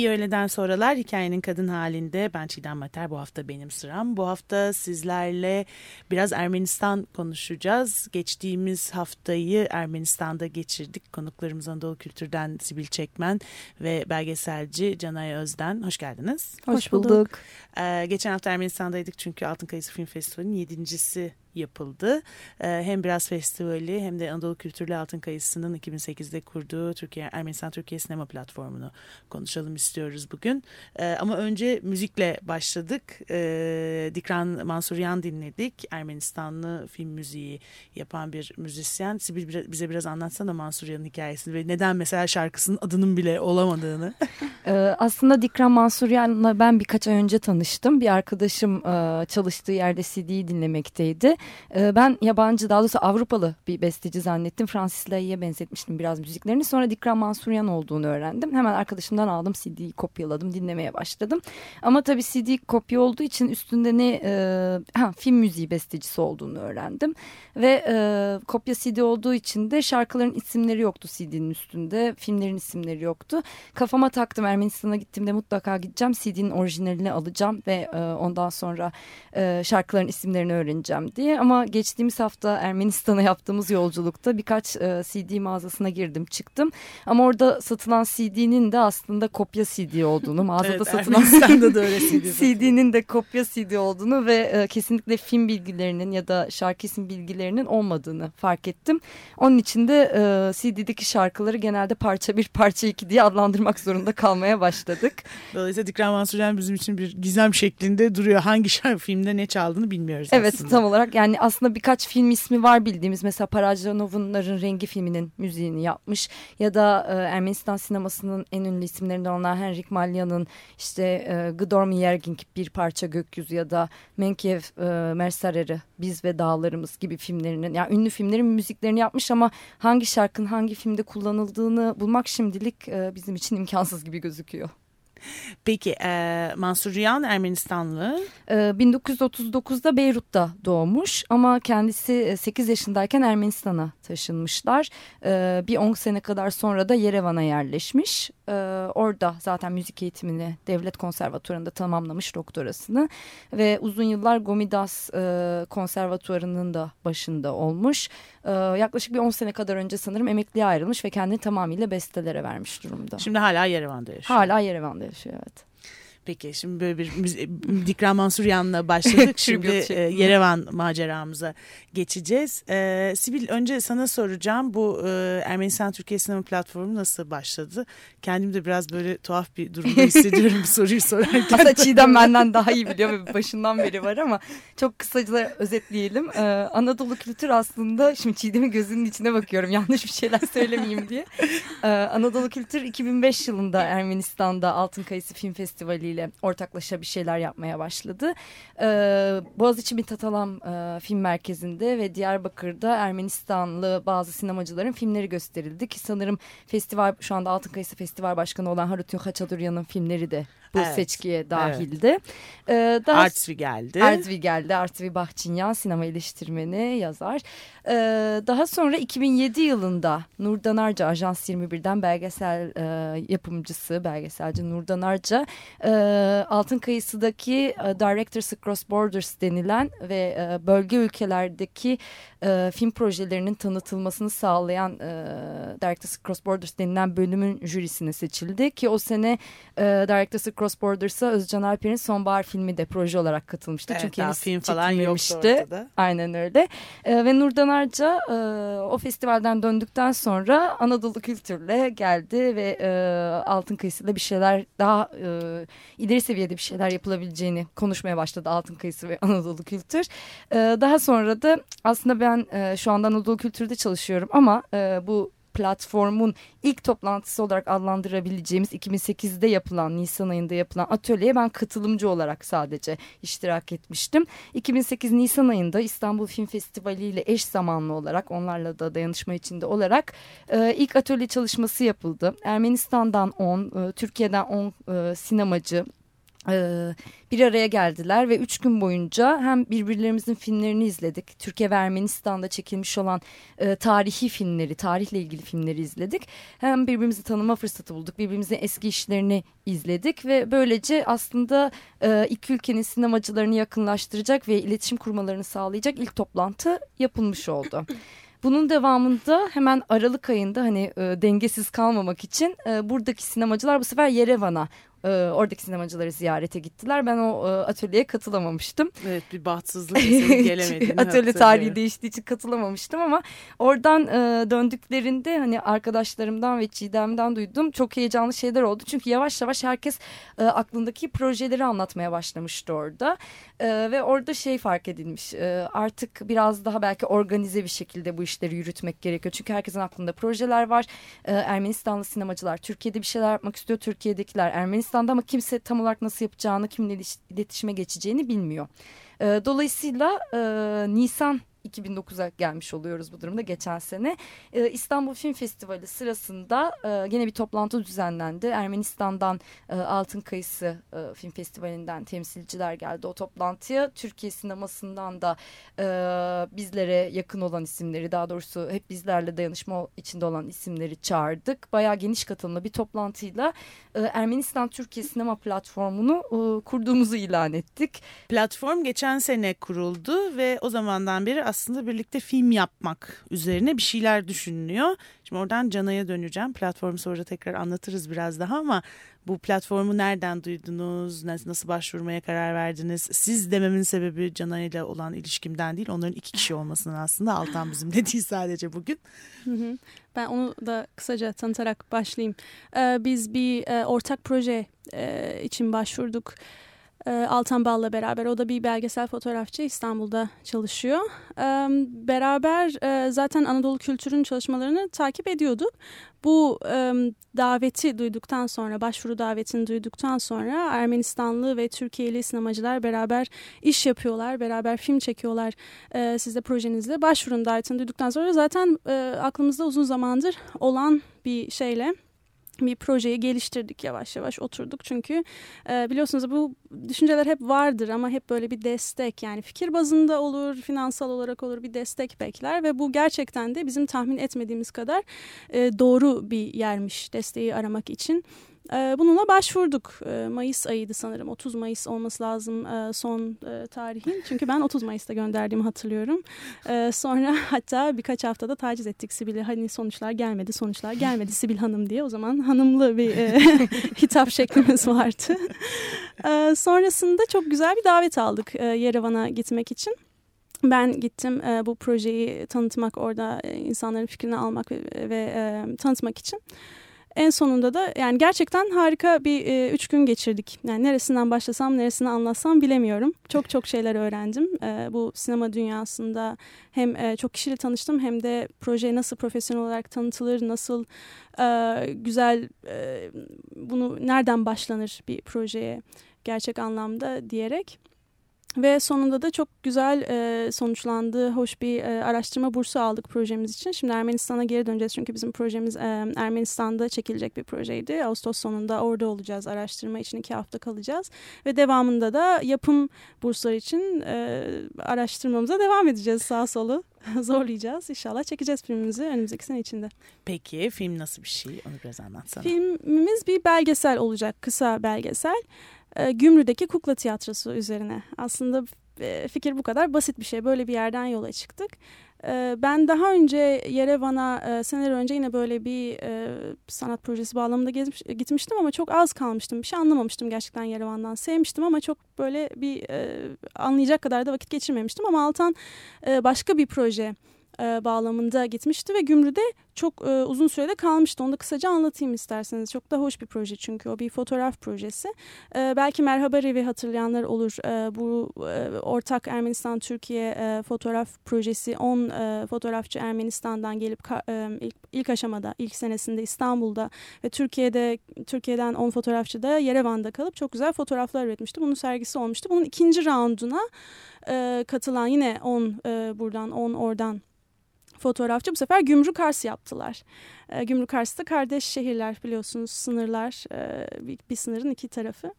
İyi öğleden sonralar hikayenin kadın halinde ben Çiğdem Mater bu hafta benim sıram. Bu hafta sizlerle biraz Ermenistan konuşacağız. Geçtiğimiz haftayı Ermenistan'da geçirdik. Konuklarımız Anadolu Kültür'den Sibil Çekmen ve belgeselci Canay Özden. Hoş geldiniz. Hoş bulduk. Ee, geçen hafta Ermenistan'daydık çünkü Altın Kayısı Film Festivali'nin yedincisi yapıldı. Ee, hem Biraz Festivali hem de Anadolu Kültürlü Altın Kayısı'nın 2008'de kurduğu Türkiye Ermenistan Türkiye Sinema Platformu'nu konuşalım istiyoruz bugün. Ee, ama önce müzikle başladık. Ee, Dikran Mansuryan dinledik. Ermenistanlı film müziği yapan bir müzisyen. Sibil bize biraz anlatsana Mansuryan'ın hikayesini ve neden mesela şarkısının adının bile olamadığını. aslında Dikran Mansuryan'la ben birkaç ay önce tanıştım. Bir arkadaşım çalıştığı yerde CD'yi dinlemekteydi. Ee, ben yabancı daha doğrusu Avrupalı bir besteci zannettim. Francis Lai'ye benzetmiştim biraz müziklerini. Sonra Dikran Mansuryan olduğunu öğrendim. Hemen arkadaşımdan aldım CD'yi kopyaladım dinlemeye başladım. Ama tabii CD kopya olduğu için üstünde ne e, ha, film müziği bestecisi olduğunu öğrendim. Ve e, kopya CD olduğu için de şarkıların isimleri yoktu CD'nin üstünde. Filmlerin isimleri yoktu. Kafama taktım Ermenistan'a gittiğimde mutlaka gideceğim. CD'nin orijinalini alacağım ve e, ondan sonra e, şarkıların isimlerini öğreneceğim diye diye ama geçtiğimiz hafta Ermenistan'a yaptığımız yolculukta birkaç e, CD mağazasına girdim çıktım. Ama orada satılan CD'nin de aslında kopya CD olduğunu mağazada evet, satılan da öyle CD CD'nin de kopya CD olduğunu ve e, kesinlikle film bilgilerinin ya da şarkı isim bilgilerinin olmadığını fark ettim. Onun için de e, CD'deki şarkıları genelde parça bir parça iki diye adlandırmak zorunda kalmaya başladık. Dolayısıyla Dikran Mansuryan bizim için bir gizem şeklinde duruyor. Hangi şarkı filmde ne çaldığını bilmiyoruz evet, aslında. Evet tam olarak yani aslında birkaç film ismi var bildiğimiz. Mesela Parajanov'unların Rengi filminin müziğini yapmış. Ya da e, Ermenistan sinemasının en ünlü isimlerinden olan Henrik Malyan'ın işte e, Gdorm Yerging bir parça gökyüzü ya da Menkiev e, Mercerer'i Biz ve Dağlarımız gibi filmlerinin yani ünlü filmlerin müziklerini yapmış ama hangi şarkının hangi filmde kullanıldığını bulmak şimdilik e, bizim için imkansız gibi gözüküyor. Peki e, Mansur Rüyan Ermenistanlı. E, 1939'da Beyrut'ta doğmuş ama kendisi 8 yaşındayken Ermenistan'a taşınmışlar. E, bir 10 sene kadar sonra da Yerevan'a yerleşmiş. E, orada zaten müzik eğitimini devlet konservatuarında tamamlamış doktorasını ve uzun yıllar Gomidas e, konservatuarının da başında olmuş. E, yaklaşık bir 10 sene kadar önce sanırım emekliye ayrılmış ve kendini tamamıyla bestelere vermiş durumda. Şimdi hala Yerevan'da yaşıyor. Hala Yerevan'da yaşıyor evet. Peki şimdi böyle bir Dikran Mansuryan'la başladık. şimdi e, Yerevan maceramıza geçeceğiz. E, Sibil önce sana soracağım. Bu e, Ermenistan Türkiye Sinema Platformu nasıl başladı? Kendim de biraz böyle tuhaf bir durumda hissediyorum bu soruyu sorarken. Aslında Çiğdem benden daha iyi biliyor ve başından beri var ama çok kısaca özetleyelim. Ee, Anadolu kültür aslında şimdi Çiğdem'in gözünün içine bakıyorum yanlış bir şeyler söylemeyeyim diye. Anadolu kültür 2005 yılında Ermenistan'da Altın Kayısı Film Festivali ile ortaklaşa bir şeyler yapmaya başladı. Ee, Boğaziçi Mitatalam e, Film Merkezi'nde ve Diyarbakır'da Ermenistanlı bazı sinemacıların filmleri gösterildi ki sanırım festival şu anda Altın Kayısı Festival Başkanı olan Harutun Haçaduryan'ın filmleri de bu evet. seçkiye dahildi. Evet. Ee, daha, Artvi geldi. Artvi geldi. Artvi Bahçinyan sinema eleştirmeni yazar. Ee, daha sonra 2007 yılında Nurdan Arca Ajans 21'den belgesel e, yapımcısı, belgeselci Nurdan Arca e, Altın Kayısı'daki e, Directors Across Borders denilen ve e, bölge ülkelerdeki e, film projelerinin tanıtılmasını sağlayan e, Directors Across Borders denilen bölümün jürisine seçildi ki o sene e, Directors Cross Borders'a Özcan Alper'in Sonbahar filmi de proje olarak katılmıştı. Evet, Çünkü henüz film falan yoktu. Aynen öyle. E, ve Nurdan Arca e, o festivalden döndükten sonra Anadolu Kültür'le geldi ve e, Altın Kıyısı'da bir şeyler daha e, ileri seviyede bir şeyler yapılabileceğini konuşmaya başladı Altın Kıyısı ve Anadolu Kültür. E, daha sonra da aslında ben e, şu anda Anadolu Kültür'de çalışıyorum ama e, bu platformun ilk toplantısı olarak adlandırabileceğimiz 2008'de yapılan Nisan ayında yapılan atölyeye ben katılımcı olarak sadece iştirak etmiştim. 2008 Nisan ayında İstanbul Film Festivali ile eş zamanlı olarak onlarla da dayanışma içinde olarak e, ilk atölye çalışması yapıldı. Ermenistan'dan 10, e, Türkiye'den 10 e, sinemacı bir araya geldiler ve üç gün boyunca hem birbirlerimizin filmlerini izledik. Türkiye ve Ermenistan'da çekilmiş olan e, tarihi filmleri, tarihle ilgili filmleri izledik. Hem birbirimizi tanıma fırsatı bulduk, birbirimizin eski işlerini izledik ve böylece aslında e, iki ülkenin sinemacılarını yakınlaştıracak ve iletişim kurmalarını sağlayacak ilk toplantı yapılmış oldu. Bunun devamında hemen Aralık ayında hani e, dengesiz kalmamak için e, buradaki sinemacılar bu sefer Yerevan'a e, oradaki sinemacıları ziyarete gittiler. Ben o e, atölyeye katılamamıştım. Evet bir bahtsızlık gelemediğini Atölye tarihi değiştiği için katılamamıştım ama oradan e, döndüklerinde hani arkadaşlarımdan ve Çiğdem'den duydum çok heyecanlı şeyler oldu. Çünkü yavaş yavaş herkes e, aklındaki projeleri anlatmaya başlamıştı orada. E, ve orada şey fark edilmiş e, artık biraz daha belki organize bir şekilde bu işleri yürütmek gerekiyor. Çünkü herkesin aklında projeler var. E, Ermenistanlı sinemacılar Türkiye'de bir şeyler yapmak istiyor. Türkiye'dekiler Ermenistan Yunanistan'da ama kimse tam olarak nasıl yapacağını, kimle iletişime geçeceğini bilmiyor. E, dolayısıyla e, Nisan 2009'a gelmiş oluyoruz bu durumda geçen sene. Ee, İstanbul Film Festivali sırasında e, yine bir toplantı düzenlendi. Ermenistan'dan e, Altın Kayısı e, Film Festivali'nden temsilciler geldi o toplantıya. Türkiye sinemasından da e, bizlere yakın olan isimleri daha doğrusu hep bizlerle dayanışma içinde olan isimleri çağırdık. Bayağı geniş katılımlı bir toplantıyla e, Ermenistan-Türkiye Sinema Platformu'nu e, kurduğumuzu ilan ettik. Platform geçen sene kuruldu ve o zamandan beri aslında birlikte film yapmak üzerine bir şeyler düşünülüyor. Şimdi oradan Cana'ya döneceğim. Platformu sonra tekrar anlatırız biraz daha ama bu platformu nereden duydunuz? Nasıl başvurmaya karar verdiniz? Siz dememin sebebi Cana ile olan ilişkimden değil. Onların iki kişi olmasının aslında Altan bizim de sadece bugün. Ben onu da kısaca tanıtarak başlayayım. Ee, biz bir e, ortak proje e, için başvurduk e, Altan Bal'la beraber. O da bir belgesel fotoğrafçı İstanbul'da çalışıyor. E, beraber e, zaten Anadolu kültürünün çalışmalarını takip ediyorduk. Bu e, daveti duyduktan sonra, başvuru davetini duyduktan sonra Ermenistanlı ve Türkiye'li sinemacılar beraber iş yapıyorlar, beraber film çekiyorlar. E, siz projenizle başvurun davetini duyduktan sonra zaten e, aklımızda uzun zamandır olan bir şeyle bir projeyi geliştirdik yavaş yavaş oturduk çünkü e, biliyorsunuz bu düşünceler hep vardır ama hep böyle bir destek yani fikir bazında olur finansal olarak olur bir destek bekler ve bu gerçekten de bizim tahmin etmediğimiz kadar e, doğru bir yermiş desteği aramak için. Ee, bununla başvurduk. Mayıs ayıydı sanırım. 30 Mayıs olması lazım e, son e, tarihin. Çünkü ben 30 Mayıs'ta gönderdiğimi hatırlıyorum. Sonra hatta birkaç haftada taciz ettik Sibel'i. Hani sonuçlar gelmedi, sonuçlar gelmedi Sibil Hanım diye. O zaman hanımlı bir e, hitap şeklimiz vardı. Sonrasında çok güzel bir davet aldık Yerevan'a gitmek için. Ben gittim bu projeyi tanıtmak, orada insanların fikrini almak ve, ve tanıtmak için. En sonunda da yani gerçekten harika bir e, üç gün geçirdik. Yani neresinden başlasam, neresini anlatsam bilemiyorum. Çok çok şeyler öğrendim. E, bu sinema dünyasında hem e, çok kişiyle tanıştım hem de proje nasıl profesyonel olarak tanıtılır, nasıl e, güzel e, bunu nereden başlanır bir projeye gerçek anlamda diyerek. Ve sonunda da çok güzel e, sonuçlandı. Hoş bir e, araştırma bursu aldık projemiz için. Şimdi Ermenistan'a geri döneceğiz çünkü bizim projemiz e, Ermenistan'da çekilecek bir projeydi. Ağustos sonunda orada olacağız. Araştırma için iki hafta kalacağız. Ve devamında da yapım bursları için e, araştırmamıza devam edeceğiz sağ solu. zorlayacağız. İnşallah çekeceğiz filmimizi önümüzdeki sene içinde. Peki film nasıl bir şey? Onu biraz anlatsana. Filmimiz bir belgesel olacak. Kısa belgesel e, Gümrü'deki kukla tiyatrosu üzerine. Aslında e, fikir bu kadar basit bir şey. Böyle bir yerden yola çıktık. E, ben daha önce Yerevan'a e, seneler önce yine böyle bir e, sanat projesi bağlamında gezmiş, gitmiştim ama çok az kalmıştım. Bir şey anlamamıştım gerçekten Yerevan'dan. Sevmiştim ama çok böyle bir e, anlayacak kadar da vakit geçirmemiştim. Ama Altan e, başka bir proje e, bağlamında gitmişti ve Gümrü'de çok e, uzun sürede kalmıştı. Onu da kısaca anlatayım isterseniz. Çok da hoş bir proje çünkü o bir fotoğraf projesi. E, belki Merhaba Revi hatırlayanlar olur. E, bu e, ortak Ermenistan-Türkiye e, fotoğraf projesi 10 e, fotoğrafçı Ermenistan'dan gelip e, ilk, ilk aşamada, ilk senesinde İstanbul'da ve Türkiye'de Türkiye'den 10 fotoğrafçı da Yerevan'da kalıp çok güzel fotoğraflar üretmişti. Bunun sergisi olmuştu. Bunun ikinci raunduna e, katılan yine 10 e, buradan 10 oradan fotoğrafçı bu sefer Gümrük Kars yaptılar. E, Gümrük Kars'ta kardeş şehirler biliyorsunuz sınırlar e, bir, bir sınırın iki tarafı.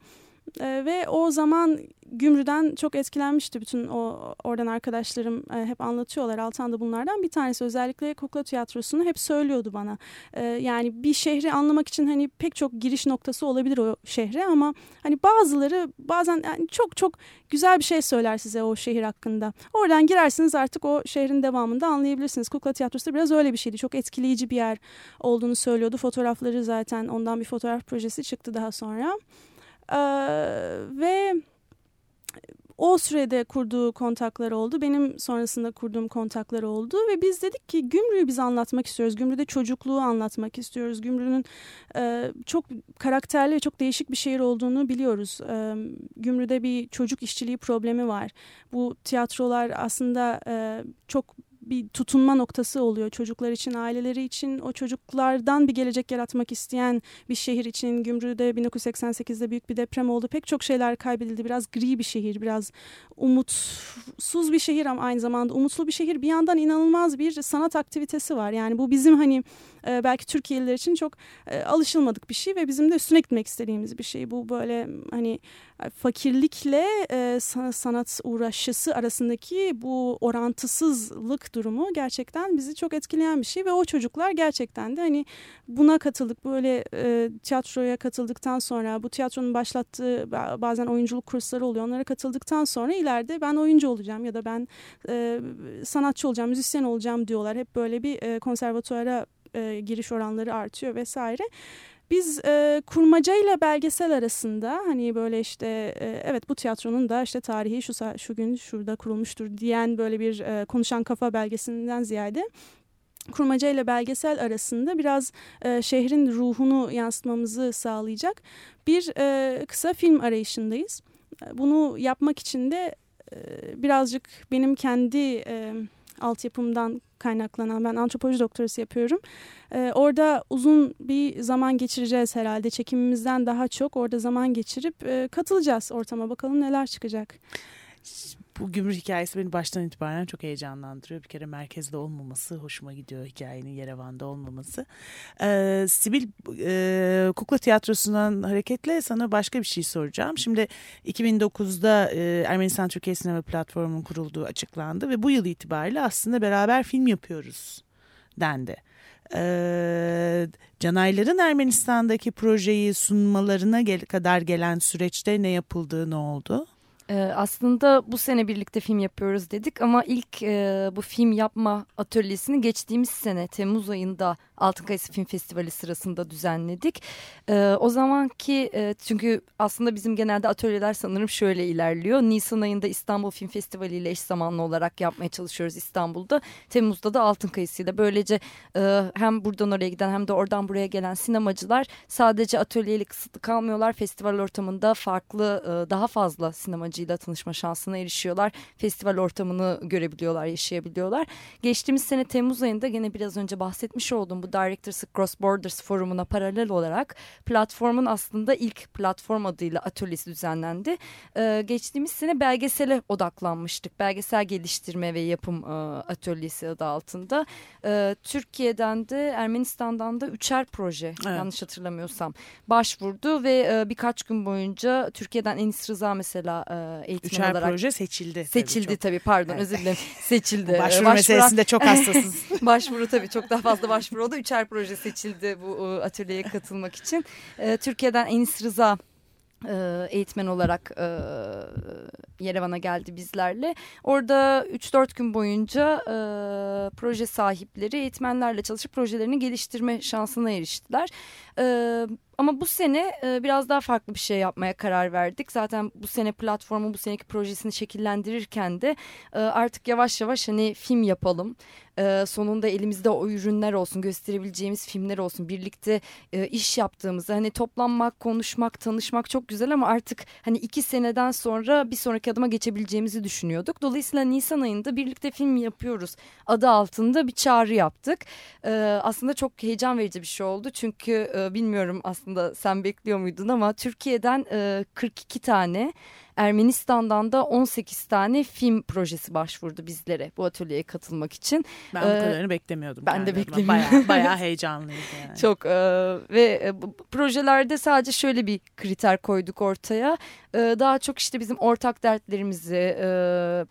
E, ve o zaman Gümrü'den çok etkilenmişti bütün o oradan arkadaşlarım e, hep anlatıyorlar. Altan da bunlardan bir tanesi özellikle kukla tiyatrosunu hep söylüyordu bana. E, yani bir şehri anlamak için hani pek çok giriş noktası olabilir o şehre ama hani bazıları bazen yani çok çok güzel bir şey söyler size o şehir hakkında. Oradan girersiniz artık o şehrin devamında anlayabilirsiniz. Kukla tiyatrosu da biraz öyle bir şeydi. Çok etkileyici bir yer olduğunu söylüyordu. Fotoğrafları zaten ondan bir fotoğraf projesi çıktı daha sonra. Ee, ve o sürede kurduğu kontaklar oldu. Benim sonrasında kurduğum kontaklar oldu ve biz dedik ki Gümrü'yü biz anlatmak istiyoruz. Gümrü'de çocukluğu anlatmak istiyoruz. Gümrü'nün e, çok karakterli ve çok değişik bir şehir olduğunu biliyoruz. E, Gümrü'de bir çocuk işçiliği problemi var. Bu tiyatrolar aslında e, çok bir tutunma noktası oluyor çocuklar için, aileleri için. O çocuklardan bir gelecek yaratmak isteyen bir şehir için. Gümrü'de 1988'de büyük bir deprem oldu. Pek çok şeyler kaybedildi. Biraz gri bir şehir, biraz umutsuz bir şehir ama aynı zamanda umutlu bir şehir. Bir yandan inanılmaz bir sanat aktivitesi var. Yani bu bizim hani e, belki Türkiye'liler için çok e, alışılmadık bir şey ve bizim de üstüne gitmek istediğimiz bir şey. Bu böyle hani fakirlikle e, sanat uğraşısı arasındaki bu orantısızlık durumu gerçekten bizi çok etkileyen bir şey ve o çocuklar gerçekten de hani buna katıldık böyle e, tiyatroya katıldıktan sonra bu tiyatronun başlattığı bazen oyunculuk kursları oluyor onlara katıldıktan sonra ileride ben oyuncu olacağım ya da ben e, sanatçı olacağım müzisyen olacağım diyorlar hep böyle bir e, konservatuara e, giriş oranları artıyor vesaire. Biz e, kurmaca ile belgesel arasında hani böyle işte e, evet bu tiyatronun da işte tarihi şu şu gün şurada kurulmuştur diyen böyle bir e, konuşan kafa belgesinden ziyade kurmaca ile belgesel arasında biraz e, şehrin ruhunu yansıtmamızı sağlayacak bir e, kısa film arayışındayız. Bunu yapmak için de e, birazcık benim kendi e, altyapımdan kaynaklanan ben antropoloji doktorası yapıyorum. Ee, orada uzun bir zaman geçireceğiz herhalde. Çekimimizden daha çok orada zaman geçirip e, katılacağız ortama. Bakalım neler çıkacak bu gümrük hikayesi beni baştan itibaren çok heyecanlandırıyor. Bir kere merkezde olmaması hoşuma gidiyor hikayenin Yerevan'da olmaması. Ee, Sibil e, Kukla Tiyatrosu'ndan hareketle sana başka bir şey soracağım. Şimdi 2009'da e, Ermenistan Türkiye Sinema Platformu'nun kurulduğu açıklandı ve bu yıl itibariyle aslında beraber film yapıyoruz dendi. Ee, Canayların Ermenistan'daki projeyi sunmalarına gel kadar gelen süreçte ne yapıldı, ne oldu? Ee, aslında bu sene birlikte film yapıyoruz dedik ama ilk e, bu film yapma atölyesini geçtiğimiz sene Temmuz ayında Altın Kayısı Film Festivali sırasında düzenledik. E, o zamanki e, çünkü aslında bizim genelde atölyeler sanırım şöyle ilerliyor. Nisan ayında İstanbul Film Festivali ile eş zamanlı olarak yapmaya çalışıyoruz İstanbul'da. Temmuz'da da Altın Kayısı ile böylece e, hem buradan oraya giden hem de oradan buraya gelen sinemacılar sadece atölyeyle kısıtlı kalmıyorlar. Festival ortamında farklı e, daha fazla sinemacıyla tanışma şansına erişiyorlar. Festival ortamını görebiliyorlar, yaşayabiliyorlar. Geçtiğimiz sene Temmuz ayında gene biraz önce bahsetmiş olduğum bu Directors Cross Borders forumuna paralel olarak platformun aslında ilk platform adıyla atölyesi düzenlendi. Ee, geçtiğimiz sene belgesele odaklanmıştık. Belgesel geliştirme ve yapım e, atölyesi adı altında. Ee, Türkiye'den de Ermenistan'dan da üçer proje evet. yanlış hatırlamıyorsam başvurdu ve e, birkaç gün boyunca Türkiye'den Enis Rıza mesela e, eğitmen üçer olarak. proje seçildi. Seçildi tabii, tabii pardon evet. özür dilerim. Seçildi. Başvuru Başvuran... meselesinde çok hassasız. başvuru tabii çok daha fazla başvuru oldu üçer proje seçildi bu e, atölyeye katılmak için. E, Türkiye'den Enis Rıza e, eğitmen olarak Yerevan'a geldi bizlerle. Orada 3-4 gün boyunca proje sahipleri eğitmenlerle çalışıp projelerini geliştirme şansına eriştiler. E, ama bu sene e, biraz daha farklı bir şey yapmaya karar verdik. Zaten bu sene platformu bu seneki projesini şekillendirirken de e, artık yavaş yavaş hani film yapalım. E, sonunda elimizde o ürünler olsun, gösterebileceğimiz filmler olsun. Birlikte iş yaptığımızda hani toplanmak, konuşmak, tanışmak çok güzel ama artık hani iki seneden sonra bir sonraki adıma geçebileceğimizi düşünüyorduk. Dolayısıyla Nisan ayında birlikte film yapıyoruz adı altında bir çağrı yaptık. Aslında çok heyecan verici bir şey oldu. Çünkü bilmiyorum aslında aslında sen bekliyor muydun ama Türkiye'den e, 42 tane Ermenistan'dan da 18 tane film projesi başvurdu bizlere bu atölyeye katılmak için. Ben bu ee, kadarını beklemiyordum. Ben de beklemiyordum. Bayağı, bayağı heyecanlıydı yani. Çok e, ve e, bu projelerde sadece şöyle bir kriter koyduk ortaya. E, daha çok işte bizim ortak dertlerimizi e,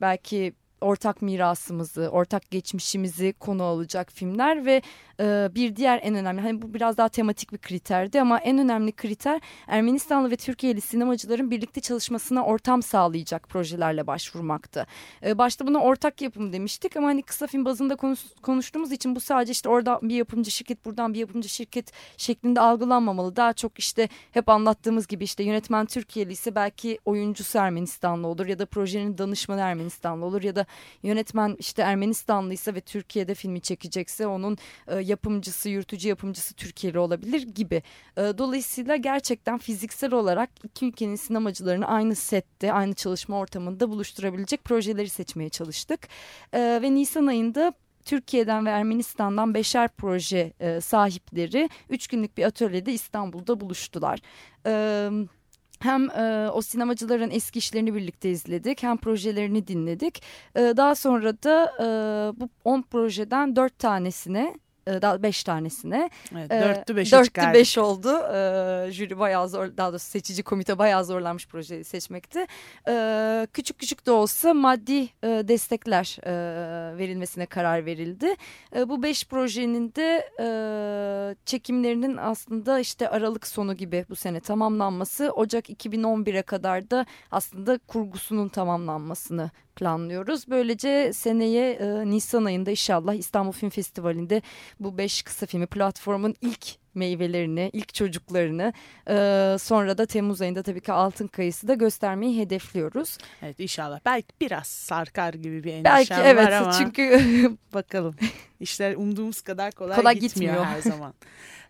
belki ortak mirasımızı, ortak geçmişimizi konu alacak filmler ve e, bir diğer en önemli, hani bu biraz daha tematik bir kriterdi ama en önemli kriter Ermenistanlı ve Türkiye'li sinemacıların birlikte çalışmasına ortam sağlayacak projelerle başvurmaktı. E, başta buna ortak yapım demiştik ama hani kısa film bazında konuş, konuştuğumuz için bu sadece işte orada bir yapımcı şirket, buradan bir yapımcı şirket şeklinde algılanmamalı. Daha çok işte hep anlattığımız gibi işte yönetmen Türkiye'li ise belki oyuncusu Ermenistanlı olur ya da projenin danışmanı Ermenistanlı olur ya da yönetmen işte Ermenistanlıysa ve Türkiye'de filmi çekecekse onun e, yapımcısı, yürütücü yapımcısı Türkiye'li olabilir gibi. E, dolayısıyla gerçekten fiziksel olarak iki ülkenin sinemacılarını aynı sette, aynı çalışma ortamında buluşturabilecek projeleri seçmeye çalıştık. E, ve Nisan ayında Türkiye'den ve Ermenistan'dan beşer proje e, sahipleri üç günlük bir atölyede İstanbul'da buluştular. Evet hem e, o sinemacıların eski işlerini birlikte izledik hem projelerini dinledik. E, daha sonra da e, bu 10 projeden 4 tanesine daha beş tanesine. Evet, dörtlü beşe dörtlü çıkardık. beş oldu. E, jüri bayağı zor, daha doğrusu seçici komite bayağı zorlanmış projeyi seçmekti. E, küçük küçük de olsa maddi e, destekler e, verilmesine karar verildi. E, bu beş projenin de e, çekimlerinin aslında işte Aralık sonu gibi bu sene tamamlanması, Ocak 2011'e kadar da aslında kurgusunun tamamlanmasını planlıyoruz. Böylece seneye e, Nisan ayında inşallah İstanbul Film Festivali'nde bu beş kısa filmi platformun ilk meyvelerini, ilk çocuklarını e, sonra da Temmuz ayında tabii ki Altın Kayısı da göstermeyi hedefliyoruz. Evet inşallah. Belki biraz sarkar gibi bir endişem Belki, evet, var ama çünkü bakalım. İşler umduğumuz kadar kolay, kolay gitmiyor, gitmiyor her zaman.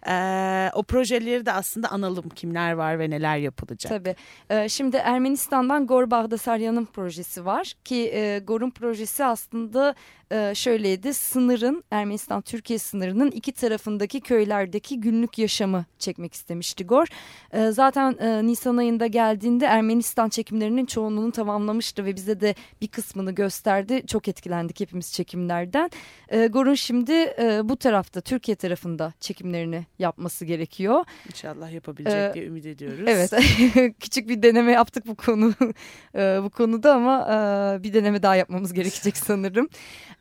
Ee, o projeleri de aslında analım kimler var ve neler yapılacak. Tabii. Ee, şimdi Ermenistan'dan Gor Bağdasaryan'ın projesi var ki e, Gor'un projesi aslında e, şöyleydi. Sınırın Ermenistan-Türkiye sınırının iki tarafındaki köylerdeki günlük yaşamı çekmek istemişti Gor. E, zaten e, Nisan ayında geldiğinde Ermenistan çekimlerinin çoğunluğunu tamamlamıştı ve bize de bir kısmını gösterdi. Çok etkilendik hepimiz çekimlerden. E, Gor'un şimdi e, bu tarafta Türkiye tarafında çekimlerini yapması gerekiyor. İnşallah yapabilecek ee, diye ümit ediyoruz. Evet küçük bir deneme yaptık bu konu e, bu konuda ama e, bir deneme daha yapmamız gerekecek sanırım.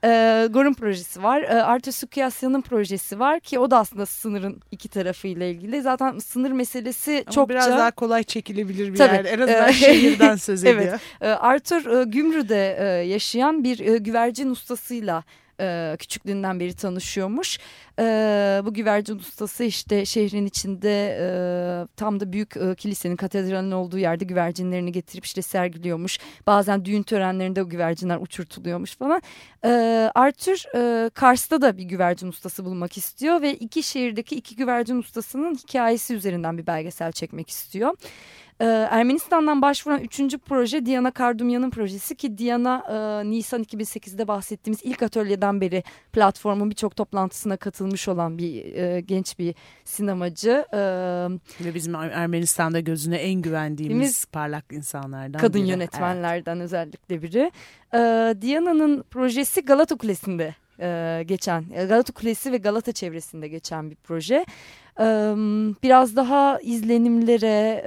E, Gor'un projesi var. E, Arthur Sukiyasya'nın projesi var ki o da aslında sınırın iki tarafıyla ilgili. Zaten sınır meselesi Ama çokça... biraz daha kolay çekilebilir bir Tabii. yer. En azından şehirden söz ediyor. Evet. E, Arthur e, Gümrü'de e, yaşayan bir e, güvercin ustasıyla e, küçüklüğünden beri tanışıyormuş. E, bu güvercin ustası işte şehrin içinde e, tam da büyük e, kilisenin katedralin olduğu yerde güvercinlerini getirip işte sergiliyormuş. Bazen düğün törenlerinde güvercinler uçurtuluyormuş falan. E, Arthur e, Kars'ta da bir güvercin ustası bulmak istiyor ve iki şehirdeki iki güvercin ustasının hikayesi üzerinden bir belgesel çekmek istiyor. Ee, Ermenistan'dan başvuran üçüncü proje Diana Kardumyan'ın projesi ki Diana e, Nisan 2008'de bahsettiğimiz ilk atölyeden beri platformun birçok toplantısına katılmış olan bir e, genç bir sinemacı. E, Ve bizim Ermenistan'da gözüne en güvendiğimiz parlak insanlardan Kadın biri. yönetmenlerden evet. özellikle biri. E, Diana'nın projesi Galata Kulesi'nde e, geçen Galata Kulesi ve Galata çevresinde geçen bir proje biraz daha izlenimlere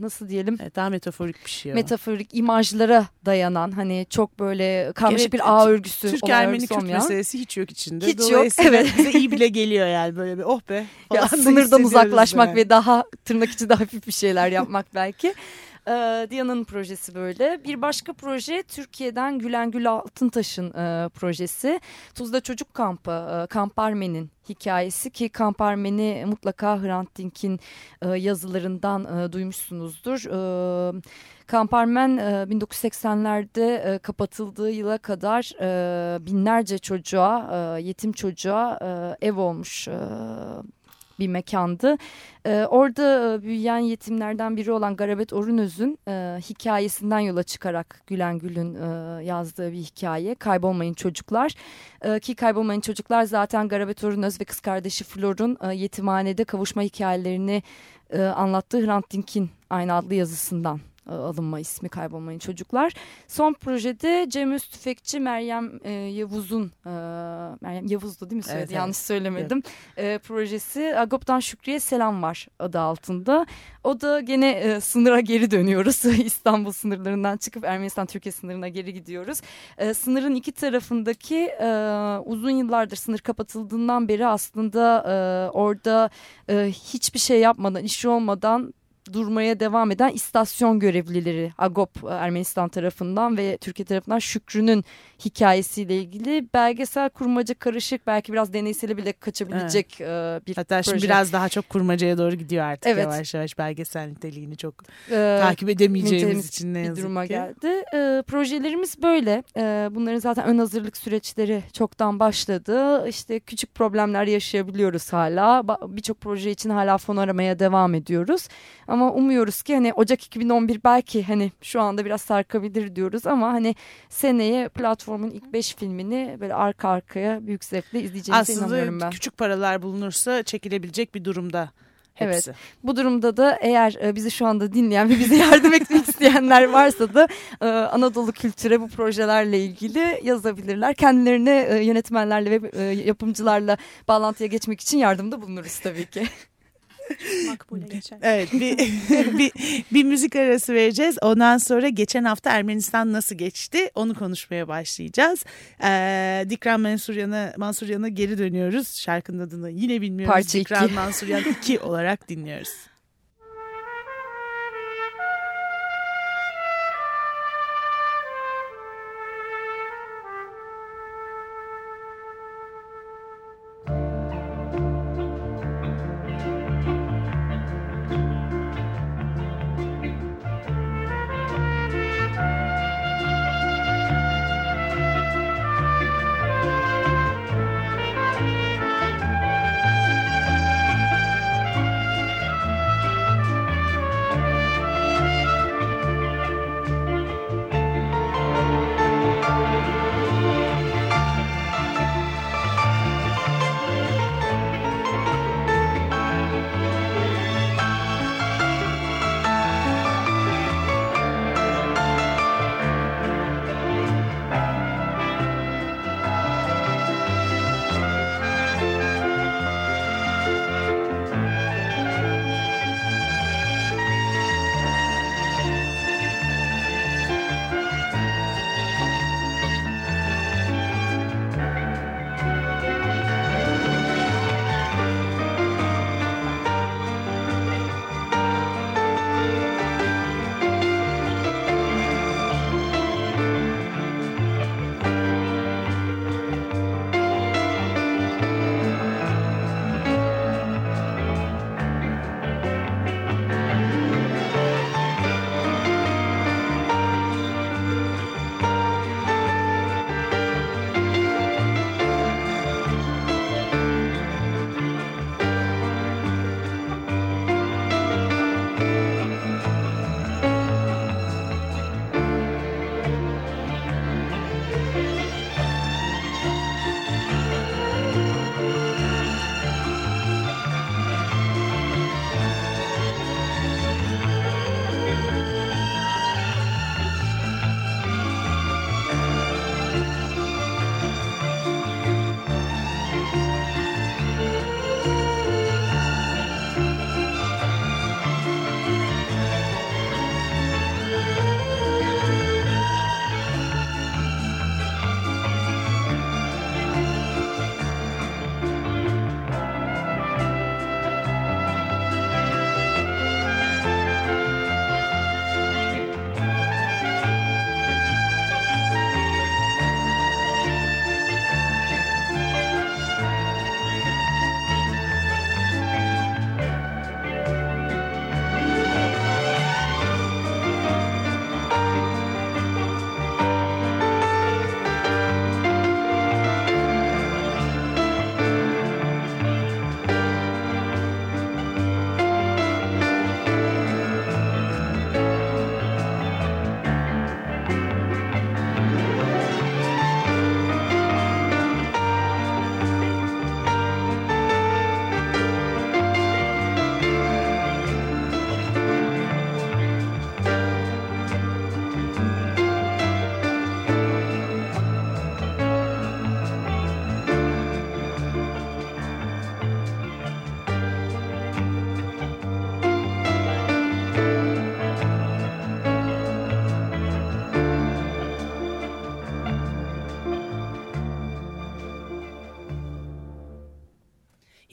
nasıl diyelim evet, daha metaforik bir şey o. metaforik imajlara dayanan hani çok böyle karmaşık bir ağ örgüsü Türk Ermeni Kürt meselesi hiç yok içinde. Hiç yok evet. bize iyi bile geliyor yani böyle bir oh be ya, sınırdan uzaklaşmak yani. ve daha tırnak içinde hafif bir şeyler yapmak belki. E, Diyana'nın projesi böyle. Bir başka proje Türkiye'den Gülen Gül Altıntaş'ın e, projesi. Tuzla Çocuk Kampı, e, Kamp Armen'in hikayesi ki Kamp Armen'i mutlaka Hrant Dink'in e, yazılarından e, duymuşsunuzdur. E, Kamp Armen e, 1980'lerde e, kapatıldığı yıla kadar e, binlerce çocuğa, e, yetim çocuğa e, ev olmuş e, bir mekandı. E, orada büyüyen yetimlerden biri olan Garabet Orunöz'ün e, hikayesinden yola çıkarak Gülen Gül'ün e, yazdığı bir hikaye. Kaybolmayın Çocuklar. E, ki Kaybolmayın Çocuklar zaten Garabet Orunöz ve kız kardeşi Flor'un e, yetimhanede kavuşma hikayelerini e, anlattığı Hrant Dink'in aynı adlı yazısından alınma ismi kaybolmayın çocuklar. Son projede Cem Öztüfekçi Meryem e, Yavuz'un e, Meryem Yavuz'du değil mi söyledi? Evet, Yanlış söylemedim. Evet. E, projesi Agop'tan Şükriye Selam var adı altında. O da gene e, sınıra geri dönüyoruz. İstanbul sınırlarından çıkıp Ermenistan Türkiye sınırına geri gidiyoruz. E, sınırın iki tarafındaki e, uzun yıllardır sınır kapatıldığından beri aslında e, orada e, hiçbir şey yapmadan, işi olmadan durmaya devam eden istasyon görevlileri Agop e, Ermenistan tarafından ve Türkiye tarafından Şükrü'nün hikayesiyle ilgili belgesel kurmaca karışık belki biraz deneyseli bile kaçabilecek evet. bir Hatta proje. şimdi biraz daha çok kurmacaya doğru gidiyor artık evet. yavaş yavaş belgesel niteliğini çok ee, takip edemeyeceğimiz için ne yazık bir duruma ki. geldi. Ee, projelerimiz böyle. Ee, bunların zaten ön hazırlık süreçleri çoktan başladı. İşte küçük problemler yaşayabiliyoruz hala. Birçok proje için hala fon aramaya devam ediyoruz. Ama umuyoruz ki hani Ocak 2011 belki hani şu anda biraz sarkabilir diyoruz ama hani seneye platformun ilk 5 filmini böyle arka arkaya büyük zevkle izleyeceğimize Aslında inanıyorum ben. Aslında küçük paralar bulunursa çekilebilecek bir durumda. Hepsi. Evet. Bu durumda da eğer e, bizi şu anda dinleyen ve bize yardım etmek isteyenler varsa da e, Anadolu Kültür'e bu projelerle ilgili yazabilirler. Kendilerine e, yönetmenlerle ve yapımcılarla bağlantıya geçmek için yardımda bulunuruz tabii ki. Makbule geçer. Evet bir, bir, bir müzik arası vereceğiz. Ondan sonra geçen hafta Ermenistan nasıl geçti onu konuşmaya başlayacağız. Ee, Dikran Mansuryan'a Mansuryan'a geri dönüyoruz. Şarkının adını yine bilmiyoruz. Parça Dikran Mansuryan 2 olarak dinliyoruz.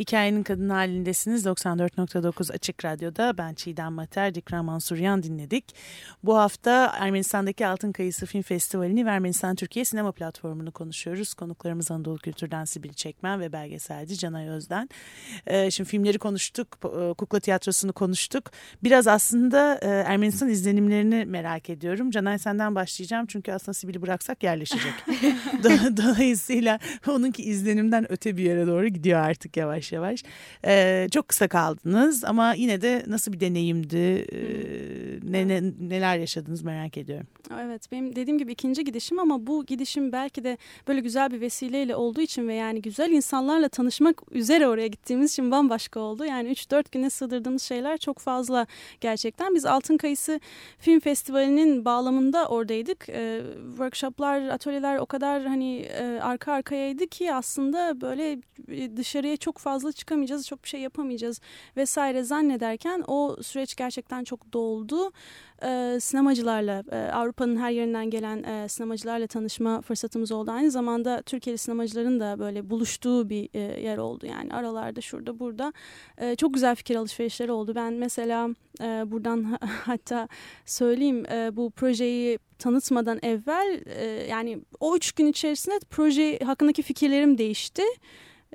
Hikayenin Kadın Halindesiniz 94.9 Açık Radyo'da. Ben Çiğdem Mater, Dikran Mansuryan dinledik. Bu hafta Ermenistan'daki Altın Kayısı Film Festivali'ni ve Ermenistan Türkiye Sinema Platformu'nu konuşuyoruz. Konuklarımız Anadolu Kültür'den Sibil Çekmen ve belgeselci Canay Özden. Ee, şimdi filmleri konuştuk, e, Kukla Tiyatrosu'nu konuştuk. Biraz aslında e, Ermenistan izlenimlerini merak ediyorum. Canay senden başlayacağım çünkü aslında Sibil'i bıraksak yerleşecek. Dolayısıyla onunki izlenimden öte bir yere doğru gidiyor artık yavaş yavaş. Ee, çok kısa kaldınız ama yine de nasıl bir deneyimdi? Ee, ne, ne, neler yaşadınız merak ediyorum. Evet benim dediğim gibi ikinci gidişim ama bu gidişim belki de böyle güzel bir vesileyle olduğu için ve yani güzel insanlarla tanışmak üzere oraya gittiğimiz için bambaşka oldu. Yani 3-4 güne sığdırdığımız şeyler çok fazla gerçekten. Biz Altın Kayısı Film Festivali'nin bağlamında oradaydık. Ee, workshoplar, atölyeler o kadar hani e, arka arkayaydı ki aslında böyle dışarıya çok fazla çıkamayacağız, çok bir şey yapamayacağız vesaire zannederken o süreç gerçekten çok doldu. Ee, sinemacılarla, e, Avrupa'nın her yerinden gelen e, sinemacılarla tanışma fırsatımız oldu. Aynı zamanda Türkiye'li sinemacıların da böyle buluştuğu bir e, yer oldu. Yani aralarda, şurada, burada. E, çok güzel fikir alışverişleri oldu. Ben mesela e, buradan hatta söyleyeyim e, bu projeyi tanıtmadan evvel e, yani o üç gün içerisinde proje hakkındaki fikirlerim değişti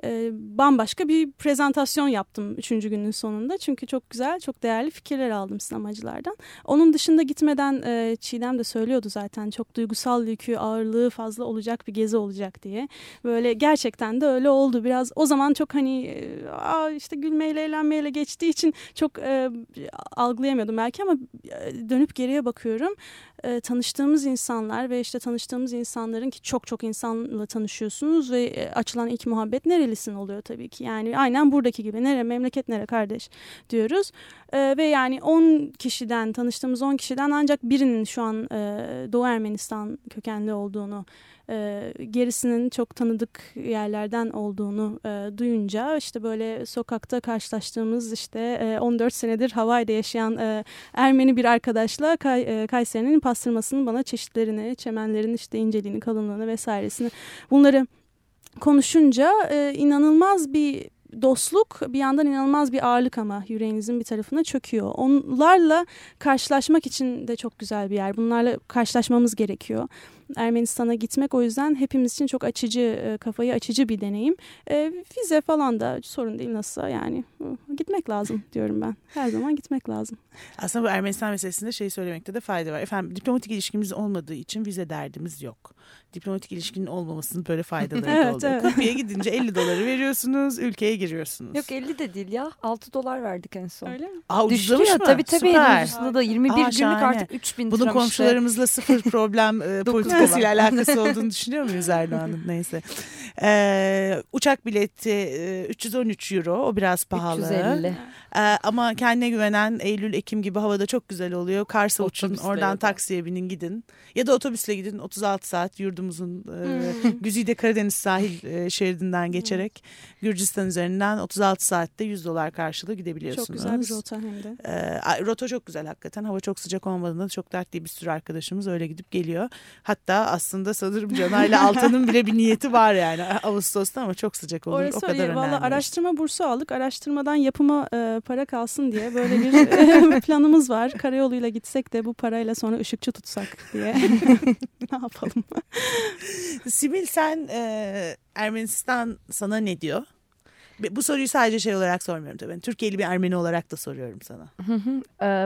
e, bambaşka bir prezentasyon yaptım üçüncü günün sonunda. Çünkü çok güzel, çok değerli fikirler aldım sinemacılardan. Onun dışında gitmeden e, Çiğdem de söylüyordu zaten çok duygusal yükü, ağırlığı fazla olacak bir gezi olacak diye. Böyle gerçekten de öyle oldu. Biraz o zaman çok hani e, işte gülmeyle eğlenmeyle geçtiği için çok e, algılayamıyordum belki ama e, dönüp geriye bakıyorum e, tanıştığımız insanlar ve işte tanıştığımız insanların ki çok çok insanla tanışıyorsunuz ve e, açılan ilk muhabbet nerelisin oluyor tabii ki. Yani aynen buradaki gibi nere memleket nere kardeş diyoruz. E, ve yani 10 kişiden tanıştığımız 10 kişiden ancak birinin şu an e, Doğu Ermenistan kökenli olduğunu e, gerisinin çok tanıdık yerlerden olduğunu e, duyunca işte böyle sokakta karşılaştığımız işte e, 14 senedir Hawaii'de yaşayan e, Ermeni bir arkadaşla Kay, e, Kayseri'nin pastırmasının bana çeşitlerini, çemenlerin işte inceliğini, kalınlığını vesairesini bunları konuşunca e, inanılmaz bir dostluk bir yandan inanılmaz bir ağırlık ama yüreğinizin bir tarafına çöküyor. Onlarla karşılaşmak için de çok güzel bir yer. Bunlarla karşılaşmamız gerekiyor. Ermenistan'a gitmek o yüzden hepimiz için çok açıcı, e, kafayı açıcı bir deneyim. E, vize falan da sorun değil nasılsa yani gitmek lazım diyorum ben. Her zaman gitmek lazım. Aslında bu Ermenistan meselesinde şey söylemekte de fayda var. Efendim diplomatik ilişkimiz olmadığı için vize derdimiz yok. Diplomatik ilişkinin olmamasının böyle faydaları evet, oluyor. Evet. Kapıya gidince 50 doları veriyorsunuz, ülkeye giriyorsunuz. Yok 50 de değil ya. 6 dolar verdik en son. Öyle mi? Aa, Düştü ya mı? tabii tabii. Süper. da 21 Aa, günlük artık 3000 Bunun komşularımızla sıfır problem e, politikasıyla alakası olduğunu düşünüyor muyuz Erdoğan'ın? Neyse. Ee, uçak bileti e, 313 euro. O biraz pahalı. 350. Ee, ama kendine güvenen Eylül, Ekim gibi havada çok güzel oluyor. Kars'a uçun, oradan taksiye binin gidin. Ya da otobüsle gidin 36 saat yurdumuzun e, Güzide Karadeniz sahil e, şeridinden geçerek Gürcistan üzerinden 36 saatte 100 dolar karşılığı gidebiliyorsunuz. Çok güzel bir rota hem de. Ee, rota çok güzel hakikaten. Hava çok sıcak olmadığında çok dertli bir sürü arkadaşımız öyle gidip geliyor. Hatta aslında sanırım Canay'la Altan'ın bile bir niyeti var yani Ağustos'ta ama çok sıcak olur. Orası o kadar önemli. Valla araştırma bursu aldık. Araştırmadan yapıma e, para kalsın diye böyle bir planımız var. Karayoluyla gitsek de bu parayla sonra ışıkçı tutsak diye. ne yapalım? Sibil sen e, Ermenistan sana ne diyor? Bu soruyu sadece şey olarak sormuyorum tabii. Türkiye'li bir Ermeni olarak da soruyorum sana.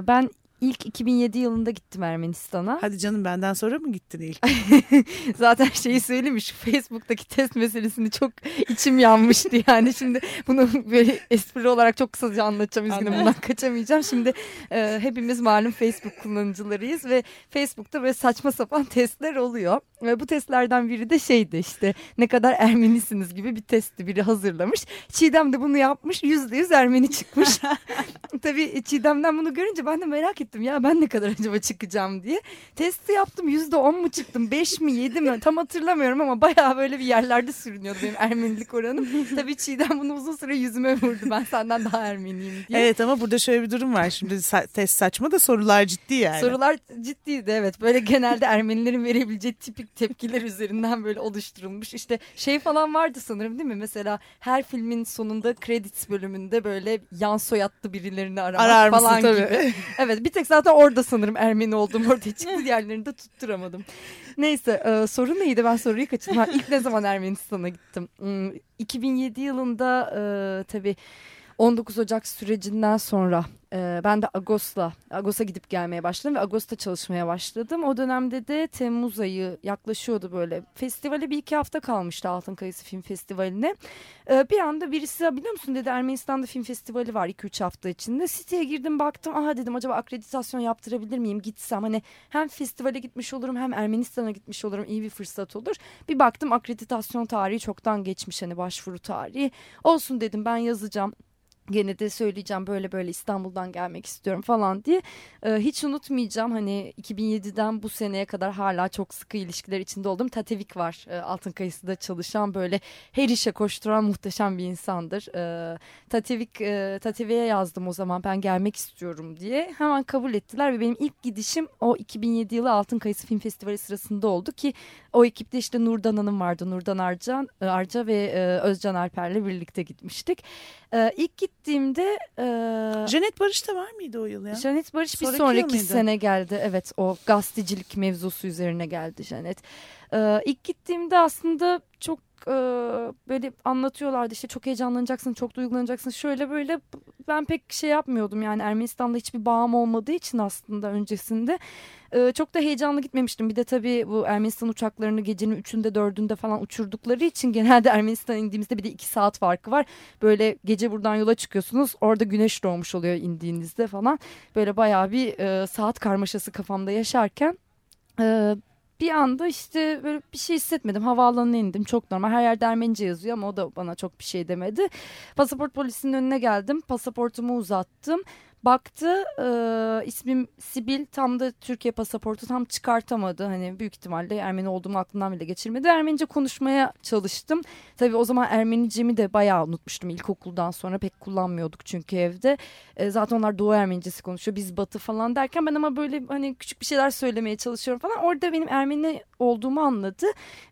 ben İlk 2007 yılında gittim Ermenistan'a. Hadi canım benden sonra mı gittin ilk? Zaten şeyi söylemiş Facebook'taki test meselesini çok içim yanmıştı yani. Şimdi bunu böyle espri olarak çok kısaca anlatacağım. Üzgünüm bundan kaçamayacağım. Şimdi e, hepimiz malum Facebook kullanıcılarıyız ve Facebook'ta böyle saçma sapan testler oluyor. Ve bu testlerden biri de şeydi işte ne kadar Ermenisiniz gibi bir testti biri hazırlamış. Çiğdem de bunu yapmış yüzde yüz Ermeni çıkmış. Tabii Çiğdem'den bunu görünce ben de merak ettim ya ben ne kadar acaba çıkacağım diye. Testi yaptım yüzde on mu çıktım beş mi yedi mi tam hatırlamıyorum ama bayağı böyle bir yerlerde sürünüyordu benim Ermenilik oranım. Tabii Çiğdem bunu uzun süre yüzüme vurdu ben senden daha Ermeniyim diye. Evet ama burada şöyle bir durum var şimdi test saçma da sorular ciddi yani. Sorular ciddiydi evet böyle genelde Ermenilerin verebileceği tipik tepkiler üzerinden böyle oluşturulmuş. İşte şey falan vardı sanırım değil mi? Mesela her filmin sonunda credits bölümünde böyle yan soyadlı birilerini aramak Arar mısın, falan tabii. gibi. Evet bir tek zaten orada sanırım Ermeni olduğum ortaya çıktı. Diğerlerini de tutturamadım. Neyse e, soru neydi? Ben soruyu kaçırdım. Ha, ilk ne zaman Ermenistan'a gittim? Hmm, 2007 yılında e, tabii 19 Ocak sürecinden sonra e, ben de Ağustos'la Ağustos'a gidip gelmeye başladım ve Ağustos'ta çalışmaya başladım. O dönemde de Temmuz ayı yaklaşıyordu böyle. Festivale bir iki hafta kalmıştı Altın Kayısı Film Festivali'ne. E, bir anda birisi "Ya biliyor musun dedi Ermenistan'da film festivali var 2-3 hafta içinde. Siteye girdim baktım aha dedim acaba akreditasyon yaptırabilir miyim gitsem hani hem festivale gitmiş olurum hem Ermenistan'a gitmiş olurum iyi bir fırsat olur. Bir baktım akreditasyon tarihi çoktan geçmiş hani başvuru tarihi. Olsun dedim ben yazacağım gene de söyleyeceğim böyle böyle İstanbul'dan gelmek istiyorum falan diye. Ee, hiç unutmayacağım hani 2007'den bu seneye kadar hala çok sıkı ilişkiler içinde olduğum Tatevik var. Ee, Altın Kayısı'da çalışan böyle her işe koşturan muhteşem bir insandır. Ee, Tatevik, e, Tatevik'e yazdım o zaman ben gelmek istiyorum diye. Hemen kabul ettiler ve benim ilk gidişim o 2007 yılı Altın Kayısı Film Festivali sırasında oldu ki o ekipte işte Nurdan Hanım vardı. Nurdan Arcan, Arca ve e, Özcan Alper'le birlikte gitmiştik. Ee, ilk gittiğimde e, Janet Barış da var mıydı o yıl ya? Janet Barış bir Sonraki sene geldi. Evet o gazetecilik mevzusu üzerine geldi Janet. Ee, ilk gittiğimde aslında çok e, böyle anlatıyorlardı işte çok heyecanlanacaksın, çok duygulanacaksın. Şöyle böyle ben pek şey yapmıyordum yani Ermenistan'da hiçbir bağım olmadığı için aslında öncesinde. Ee, çok da heyecanlı gitmemiştim. Bir de tabii bu Ermenistan uçaklarını gecenin üçünde dördünde falan uçurdukları için genelde Ermenistan'a indiğimizde bir de iki saat farkı var. Böyle gece buradan yola çıkıyorsunuz. Orada güneş doğmuş oluyor indiğinizde falan. Böyle bayağı bir e, saat karmaşası kafamda yaşarken e, bir anda işte böyle bir şey hissetmedim. Havaalanına indim. Çok normal. Her yerde Ermenice yazıyor ama o da bana çok bir şey demedi. Pasaport polisinin önüne geldim. Pasaportumu uzattım. Baktı e, ismim Sibil tam da Türkiye pasaportu tam çıkartamadı. Hani büyük ihtimalle Ermeni olduğumu aklından bile geçirmedi. Ermenice konuşmaya çalıştım. Tabii o zaman Ermenicemi de bayağı unutmuştum ilkokuldan sonra pek kullanmıyorduk çünkü evde. E, zaten onlar Doğu Ermenicesi konuşuyor biz Batı falan derken ben ama böyle hani küçük bir şeyler söylemeye çalışıyorum falan. Orada benim Ermeni olduğumu anladı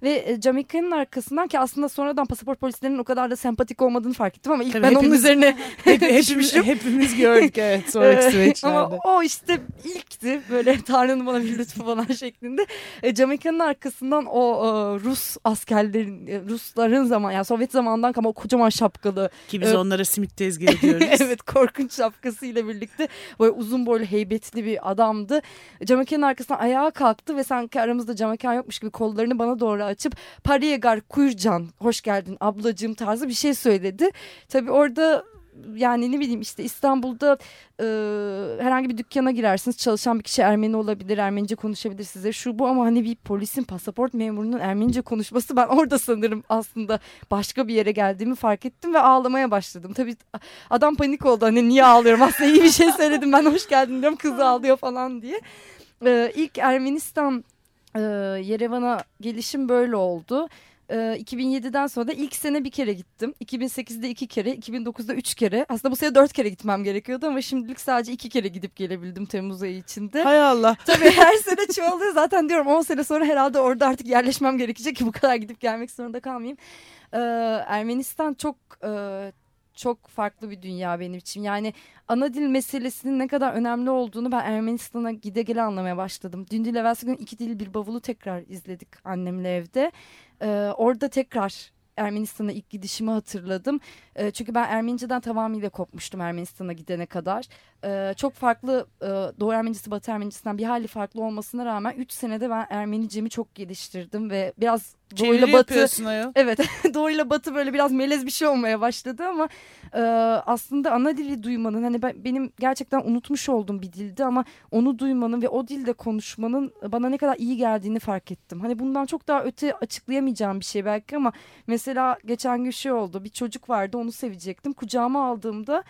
ve e, Jamaika'nın arkasından ki aslında sonradan pasaport polislerinin o kadar da sempatik olmadığını fark ettim ama ilk Tabii ben onun hepimiz- üzerine Hep, hepimiz, hepimiz gördük evet sonraki Ee, süreçlerde. Ama o işte ilkti böyle Tanrı'nın bana bir lütfu falan şeklinde. E, Jamaika'nın arkasından o e, Rus askerlerin, e, Rusların zaman yani Sovyet zamanından kalma o kocaman şapkalı. Ki biz Evet. onlara simit tezgahı diyoruz. evet korkunç şapkasıyla birlikte böyle uzun boylu heybetli bir adamdı. Jamaika'nın arkasından ayağa kalktı ve sanki aramızda Jamaika yokmuş gibi kollarını bana doğru açıp Pariyegar Kuyurcan hoş geldin ablacığım tarzı bir şey söyledi. Tabii orada yani ne bileyim işte İstanbul'da e, herhangi bir dükkana girersiniz çalışan bir kişi Ermeni olabilir Ermenice konuşabilir size şu bu ama hani bir polisin pasaport memurunun Ermenice konuşması ben orada sanırım aslında başka bir yere geldiğimi fark ettim ve ağlamaya başladım. Tabii adam panik oldu hani niye ağlıyorum aslında iyi bir şey söyledim ben hoş geldin diyorum kız ağlıyor falan diye. E, ilk Ermenistan e, Yerevan'a gelişim böyle oldu. Ee, 2007'den sonra da ilk sene bir kere gittim. 2008'de iki kere, 2009'da üç kere. Aslında bu sene dört kere gitmem gerekiyordu ama şimdilik sadece iki kere gidip gelebildim Temmuz ayı içinde. Hay Allah. Tabii her sene çoğalıyor. Zaten diyorum 10 sene sonra herhalde orada artık yerleşmem gerekecek ki bu kadar gidip gelmek zorunda kalmayayım. Ee, Ermenistan çok e, çok farklı bir dünya benim için. Yani ana dil meselesinin ne kadar önemli olduğunu ben Ermenistan'a gide gele anlamaya başladım. Dün değil evvelsi gün iki dil bir bavulu tekrar izledik annemle evde. Ee, orada tekrar Ermenistan'a ilk gidişimi hatırladım. Ee, çünkü ben Ermeniceden tamamıyla kopmuştum Ermenistan'a gidene kadar. Ee, çok farklı e, Doğu Ermenicesi Batı Ermenicesi'nden bir hali farklı olmasına rağmen 3 senede ben Ermenicemi çok geliştirdim ve biraz Doğu ile Batı. Evet Doğu ile Batı böyle biraz melez bir şey olmaya başladı ama e, aslında ana dili duymanın hani ben, benim gerçekten unutmuş olduğum bir dildi ama onu duymanın ve o dilde konuşmanın bana ne kadar iyi geldiğini fark ettim. Hani bundan çok daha öte açıklayamayacağım bir şey belki ama mesela geçen gün şey oldu bir çocuk vardı onu sevecektim kucağıma aldığımda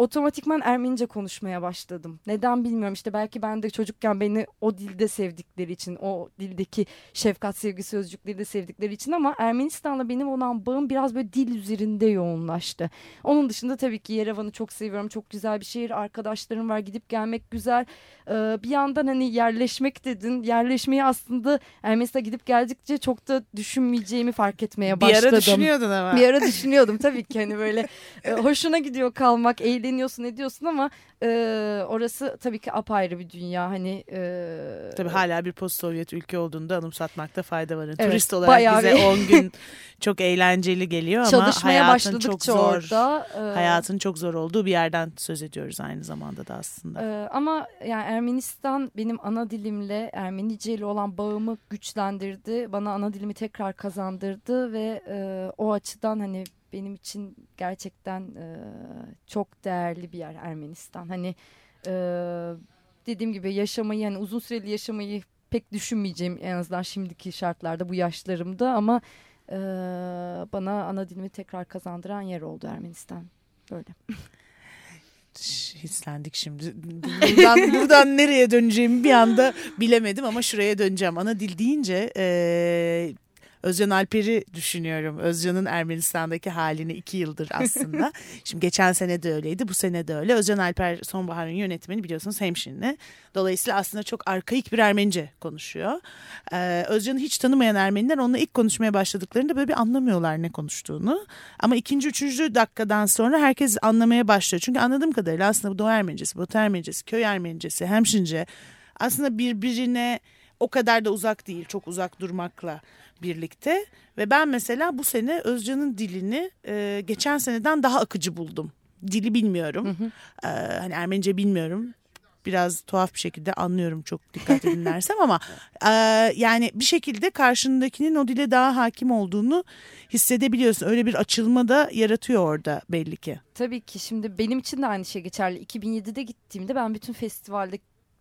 otomatikman Ermenice konuşmaya başladım. Neden bilmiyorum işte belki ben de çocukken beni o dilde sevdikleri için o dildeki şefkat sevgi sözcükleri de sevdikleri için ama Ermenistan'la benim olan bağım biraz böyle dil üzerinde yoğunlaştı. Onun dışında tabii ki Yerevan'ı çok seviyorum. Çok güzel bir şehir. Arkadaşlarım var. Gidip gelmek güzel. Ee, bir yandan hani yerleşmek dedin. Yerleşmeyi aslında Ermenistan'a gidip geldikçe çok da düşünmeyeceğimi fark etmeye başladım. Bir ara düşünüyordun ama. Bir ara düşünüyordum tabii ki hani böyle e, hoşuna gidiyor kalmak, eğleniyorsun ediyorsun ama e, orası tabii ki apayrı bir dünya. Hani e, Tabii hala bir post Sovyet ülke olduğunda anımsatmakta fayda var. Evet, Turist olarak bize bir- 10 gün çok eğlenceli geliyor ama çalışmaya hayatın çok zor. orada e, Hayatın çok zor olduğu bir yerden söz ediyoruz aynı zamanda da aslında. Ee, ama yani Ermenistan benim ana dilimle Ermenice ile olan bağımı güçlendirdi. Bana ana dilimi tekrar kazandırdı ve e, o açıdan hani benim için gerçekten e, çok değerli bir yer Ermenistan. Hani e, dediğim gibi yaşamayı yani uzun süreli yaşamayı pek düşünmeyeceğim en azından şimdiki şartlarda bu yaşlarımda ama e, bana ana dilimi tekrar kazandıran yer oldu Ermenistan. Böyle. Hislendik şimdi. Buradan, buradan nereye döneceğimi bir anda bilemedim ama şuraya döneceğim. Ana dil deyince eee Özcan Alper'i düşünüyorum. Özcan'ın Ermenistan'daki halini iki yıldır aslında. Şimdi geçen sene de öyleydi, bu sene de öyle. Özcan Alper Sonbahar'ın yönetmeni biliyorsunuz hemşinli. Dolayısıyla aslında çok arkaik bir Ermenice konuşuyor. Ee, Özcan'ı hiç tanımayan Ermeniler onunla ilk konuşmaya başladıklarında böyle bir anlamıyorlar ne konuştuğunu. Ama ikinci, üçüncü dakikadan sonra herkes anlamaya başlıyor. Çünkü anladığım kadarıyla aslında bu Doğu Ermenicesi, Batı Ermenicesi, Köy Ermenicesi, Hemşince aslında birbirine o kadar da uzak değil. Çok uzak durmakla birlikte. Ve ben mesela bu sene Özcan'ın dilini e, geçen seneden daha akıcı buldum. Dili bilmiyorum. Ee, hani Ermenice bilmiyorum. Biraz tuhaf bir şekilde anlıyorum çok dikkatli dinlersem ama e, yani bir şekilde karşındakinin o dile daha hakim olduğunu hissedebiliyorsun. Öyle bir açılma da yaratıyor orada belli ki. Tabii ki şimdi benim için de aynı şey geçerli. 2007'de gittiğimde ben bütün festivalde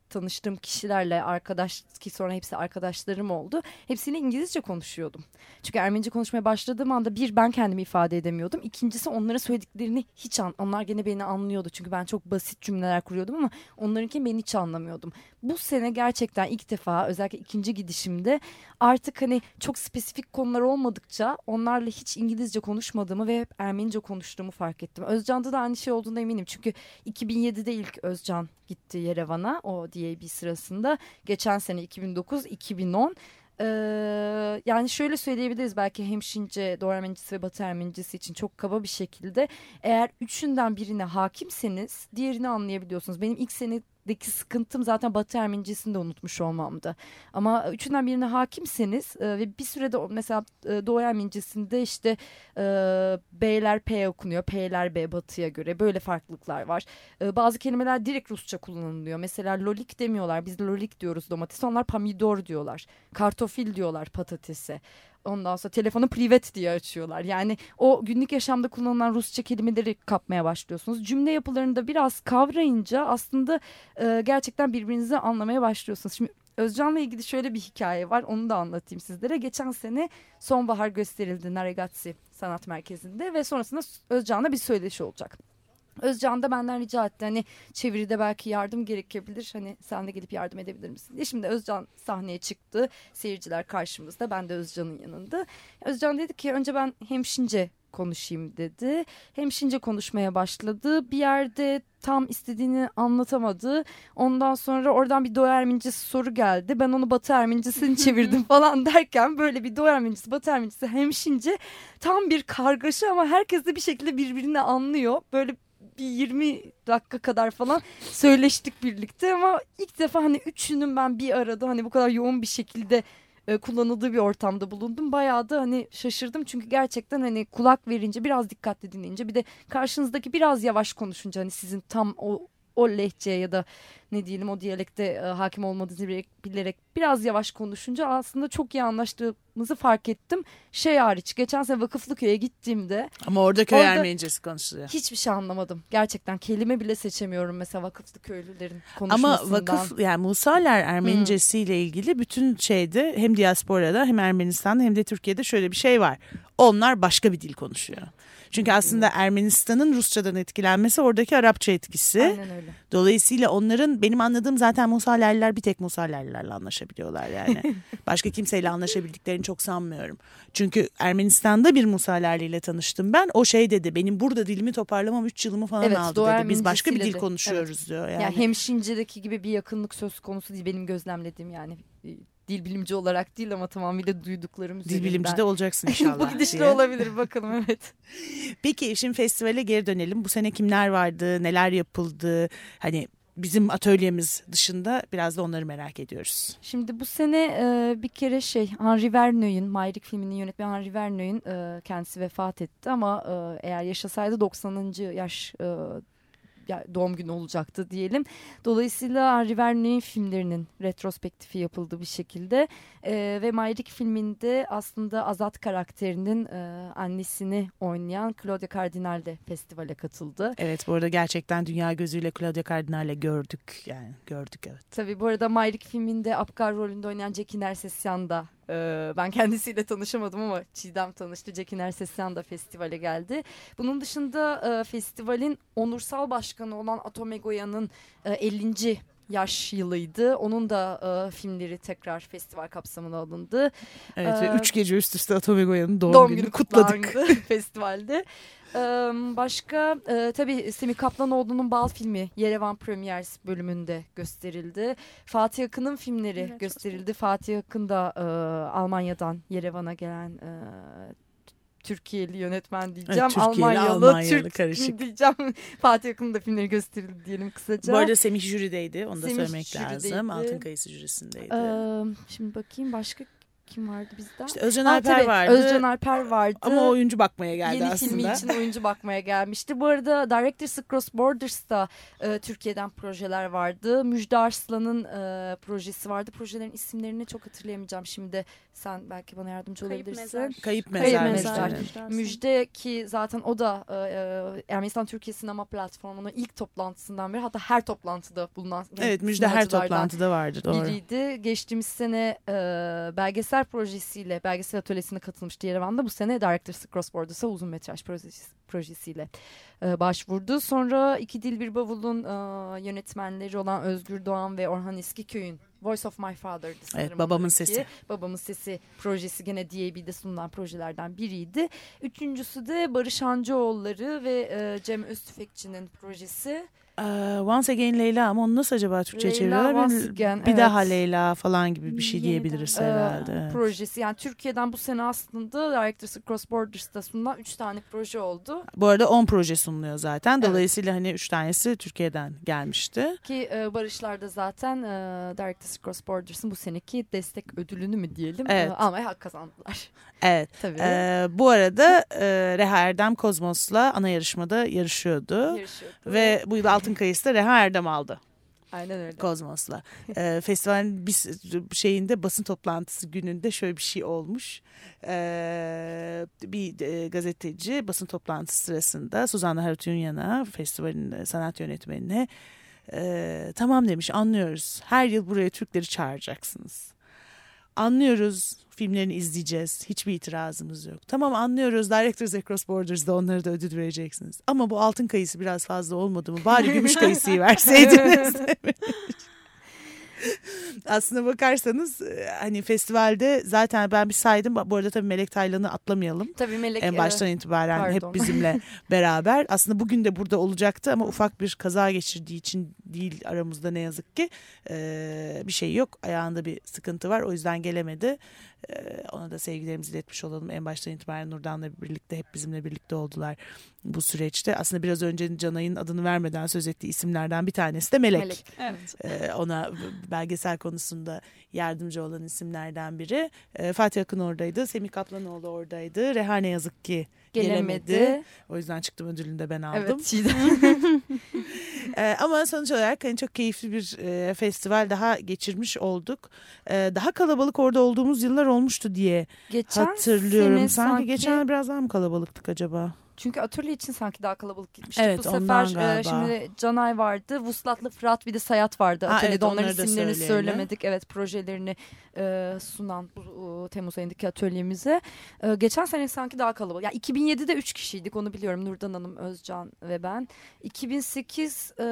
tanıştığım kişilerle arkadaş ki sonra hepsi arkadaşlarım oldu. Hepsiyle İngilizce konuşuyordum. Çünkü Ermenice konuşmaya başladığım anda bir ben kendimi ifade edemiyordum. İkincisi onların söylediklerini hiç an onlar gene beni anlıyordu. Çünkü ben çok basit cümleler kuruyordum ama onlarınki beni hiç anlamıyordum. Bu sene gerçekten ilk defa özellikle ikinci gidişimde artık hani çok spesifik konular olmadıkça onlarla hiç İngilizce konuşmadığımı ve hep Ermenice konuştuğumu fark ettim. Özcan'da da aynı şey olduğuna eminim. Çünkü 2007'de ilk Özcan gitti Yerevan'a o DAB sırasında. Geçen sene 2009-2010 ee, yani şöyle söyleyebiliriz belki hemşince, Doğu Ermenicesi ve Batı Ermenicesi için çok kaba bir şekilde eğer üçünden birine hakimseniz diğerini anlayabiliyorsunuz. Benim ilk senedeki sıkıntım zaten Batı Ermenicesini de unutmuş olmamdı. Ama üçünden birine hakimseniz e, ve bir sürede mesela e, Doğu Ermenicesinde işte e, B'ler P okunuyor, P'ler B Batı'ya göre böyle farklılıklar var. E, bazı kelimeler direkt Rusça kullanılıyor. Mesela lolik demiyorlar. Biz lolik diyoruz domatese. Onlar pomidor diyorlar. Kartofil diyorlar patatese. Ondan sonra telefonu privet diye açıyorlar. Yani o günlük yaşamda kullanılan Rusça kelimeleri kapmaya başlıyorsunuz. Cümle yapılarını da biraz kavrayınca aslında e, gerçekten birbirinizi anlamaya başlıyorsunuz. Şimdi Özcan'la ilgili şöyle bir hikaye var. Onu da anlatayım sizlere. Geçen sene sonbahar gösterildi Naregatsi Sanat Merkezi'nde ve sonrasında Özcan'la bir söyleşi olacak. Özcan da benden rica etti hani çeviride belki yardım gerekebilir hani sen de gelip yardım edebilir misin diye. Şimdi Özcan sahneye çıktı seyirciler karşımızda ben de Özcan'ın yanında. Özcan dedi ki önce ben hemşince konuşayım dedi. Hemşince konuşmaya başladı. Bir yerde tam istediğini anlatamadı. Ondan sonra oradan bir Doğu Ermenicesi soru geldi. Ben onu Batı Ermenicesini çevirdim falan derken böyle bir Doğu Ermenicesi, Batı Ermenicesi, hemşince tam bir kargaşa ama herkes de bir şekilde birbirini anlıyor. Böyle bir 20 dakika kadar falan söyleştik birlikte ama ilk defa hani üçünün ben bir arada hani bu kadar yoğun bir şekilde e, kullanıldığı bir ortamda bulundum. Bayağı da hani şaşırdım çünkü gerçekten hani kulak verince biraz dikkatli dinleyince bir de karşınızdaki biraz yavaş konuşunca hani sizin tam o o lehçeye ya da ne diyelim o diyalekte e, hakim olmadığınızı bilerek, bilerek biraz yavaş konuşunca aslında çok iyi anlaştığımızı fark ettim. Şey hariç geçen sene Vakıflıköy'e gittiğimde Ama orada köy Orada- Ermenicesi konuşuluyor. hiçbir şey anlamadım. Gerçekten kelime bile seçemiyorum mesela vakıflı köylülerin Ama konuşmasından. vakıf yani Musaler Ermenicesi ile ilgili bütün şeyde hem diasporada hem Ermenistan'da hem de Türkiye'de şöyle bir şey var. Onlar başka bir dil konuşuyor. Çünkü aslında Ermenistan'ın Rusçadan etkilenmesi oradaki Arapça etkisi. Aynen öyle. Dolayısıyla onların benim anladığım zaten Musallerliler bir tek Musallerlilerle anlaşabiliyorlar yani. Başka kimseyle anlaşabildiklerini çok sanmıyorum. Çünkü Ermenistan'da bir Musallerliyle tanıştım ben. O şey dedi benim burada dilimi toparlamam 3 yılımı falan Evet, aldı dedi. Biz başka bir dil konuşuyoruz diyor yani. Yani hem Şince'deki gibi bir yakınlık söz konusu değil benim gözlemlediğim yani dil bilimci olarak değil ama tamamıyla duyduklarım Dil bilimci de olacaksın inşallah. Bu gidişle olabilir bakalım evet. Peki şimdi festivale geri dönelim. Bu sene kimler vardı, neler yapıldı? Hani bizim atölyemiz dışında biraz da onları merak ediyoruz. Şimdi bu sene e, bir kere şey Henri Verneuil'in Mayrik filminin yönetmeni Henri Verneuil'in e, kendisi vefat etti ama e, eğer yaşasaydı 90. yaş e, doğum günü olacaktı diyelim. Dolayısıyla Henri Verneuil'in filmlerinin retrospektifi yapıldı bir şekilde E, ve Mayrik filminde aslında Azat karakterinin e, annesini oynayan Claudia Cardinal de festivale katıldı. Evet bu arada gerçekten dünya gözüyle Claudia Cardinal'le gördük. Yani gördük evet. Tabii bu arada Mayrik filminde Apgar rolünde oynayan Cekin Ersesyan da e, ben kendisiyle tanışamadım ama Çiğdem tanıştı. Cekin Ersesyan da festivale geldi. Bunun dışında e, festivalin onursal başkanı olan Atom Egoyan'ın e, 50. yaş yılıydı. Onun da e, filmleri tekrar festival kapsamına alındı. Evet ve Ee, üç gece üst üste Atom Egoyan'ın doğum, Doğum gününü günü kutladık. kutlandı festivalde. Ee, başka e, tabii Semih Kaplanoğlu'nun Bal filmi Yerevan Premiers bölümünde gösterildi. Fatih Akın'ın filmleri Evet, gösterildi. Fatih Akın da e, Almanya'dan Yerevan'a gelen e, Türkiye'li yönetmen diyeceğim. Evet, Türkiye'li, Almanyalı, Almanyalı Türk karışık. diyeceğim. Fatih Akın'ın da filmleri gösterildi diyelim kısaca. Bu arada Semih jürideydi onu da Semih söylemek lazım. jürideydi. Altın Kayısı jürisindeydi. Ee, şimdi bakayım başka kim vardı bizden? işte Özcan Ha, Alper tabii, vardı. Özcan Alper vardı. Ama o oyuncu bakmaya geldi Yeni aslında. filmi için oyuncu bakmaya gelmişti. Bu arada Directors Across Borders'ta e, Türkiye'den projeler vardı. Müjde Arslan'ın e, projesi vardı. Projelerin isimlerini çok hatırlayamayacağım şimdi. Sen belki bana yardımcı Kayıp olabilirsin. Mezar. Kayıp Kayıp Mezar. Mezar. Müjde'nin. Müjde ki zaten o da e, e, Ermenistan Türkiye Sinema Platformu'nun ilk toplantısından beri hatta her toplantıda bulunan Evet Müjde her toplantıda vardı doğru. biriydi. Geçtiğimiz sene e, belgesel projesiyle, belgesel atölyesine katılmıştı Yerevan'da. Bu sene Directors Cross Borders'a uzun metraj projesi, projesiyle e, başvurdu. Sonra İki Dil Bir Bavul'un e, yönetmenleri olan Özgür Doğan ve Orhan Eskiköy'ün Voice of My Father'dı sanırım. Evet, Babamın. Sesi. Babamın Sesi projesi gene DAB'de sunulan projelerden biriydi. Üçüncüsü de Barış Hancıoğulları ve e, Cem Öztüfekçi'nin projesi. Ee, Once Again Leyla ama onu nasıl acaba Türkçe Leyla çeviriyorlar? Once Bir- Again, bir evet. daha Leyla falan gibi bir şey Yeniden. diyebiliriz Ee, herhalde. evet. projesi. Yani Türkiye'den bu sene aslında Directors Across Borders'ta sunulan 3 tane proje oldu. Bu arada 10 proje sunuluyor zaten. Evet. Dolayısıyla hani 3 tanesi Türkiye'den gelmişti. Ki e, Barışlar da zaten e, Directors Across Borders'ın bu seneki destek ödülünü mü diyelim Evet. e, almaya hak kazandılar. Evet. Tabii. Ee, bu arada e, Reha Erdem Kozmos'la ana yarışmada yarışıyordu. Yarışıyordu. Ve bu yıl Altın Kayısı da Reha Erdem aldı Aynen öyle. Kozmos'la. Ee, festivalin bir şeyinde basın toplantısı gününde şöyle bir şey olmuş. Ee, bir e, gazeteci basın toplantısı sırasında Suzanna Harutyunyan'a festivalin e, sanat yönetmenine e, tamam demiş anlıyoruz. Her yıl buraya Türkleri çağıracaksınız. Anlıyoruz filmlerini izleyeceğiz. Hiçbir itirazımız yok. Tamam anlıyoruz Directors Across Borders'da onlara da ödül vereceksiniz. Ama bu altın kayısı biraz fazla olmadı mı? Bari gümüş kayısıyı verseydiniz. Aslına bakarsanız e, hani festivalde zaten ben bir saydım. Bu arada tabii Melek Taylan'ı atlamayalım. Tabii Melek En e, baştan itibaren pardon. hep bizimle beraber. Aslında bugün de burada olacaktı ama ufak bir kaza geçirdiği için değil aramızda ne yazık ki. Ee, bir şey yok. Ayağında bir sıkıntı var. O yüzden gelemedi. Ee, ona da sevgilerimizi iletmiş olalım. En baştan itibaren Nurdan'la birlikte hep bizimle birlikte oldular bu süreçte. Aslında biraz önce Canay'ın adını vermeden söz ettiği isimlerden bir tanesi de Melek. Melek. Evet. Ee, ona belgesel konusunda yardımcı olan isimlerden biri. Ee, Fatih Akın oradaydı. Semih Kaplanoğlu oradaydı. Rehane yazık ki Gelemedi. gelemedi. O yüzden çıktım ödülünü de ben aldım. Evet Çiğdem. Ee, ama sonuç olarak hani çok keyifli bir e, festival daha geçirmiş olduk. Ee, daha kalabalık orada olduğumuz yıllar olmuştu diye Geçen hatırlıyorum. sanki, sanki geçen biraz daha mı kalabalıktık acaba? Çünkü atölye için sanki daha kalabalık gitmiştik. Evet, Bu sefer e, şimdi Canay vardı, Vuslat'la Fırat bir de Sayat vardı Ha, atölyede. evet, Onların isimlerini söyleyelim. söylemedik. Evet projelerini e, sunan bu e, Temmuz ayındaki atölyemize. E, geçen sene sanki daha kalabalık. Ya 2007'de 3 kişiydik onu biliyorum. Nurdan Hanım, Özcan ve ben. 2008 e,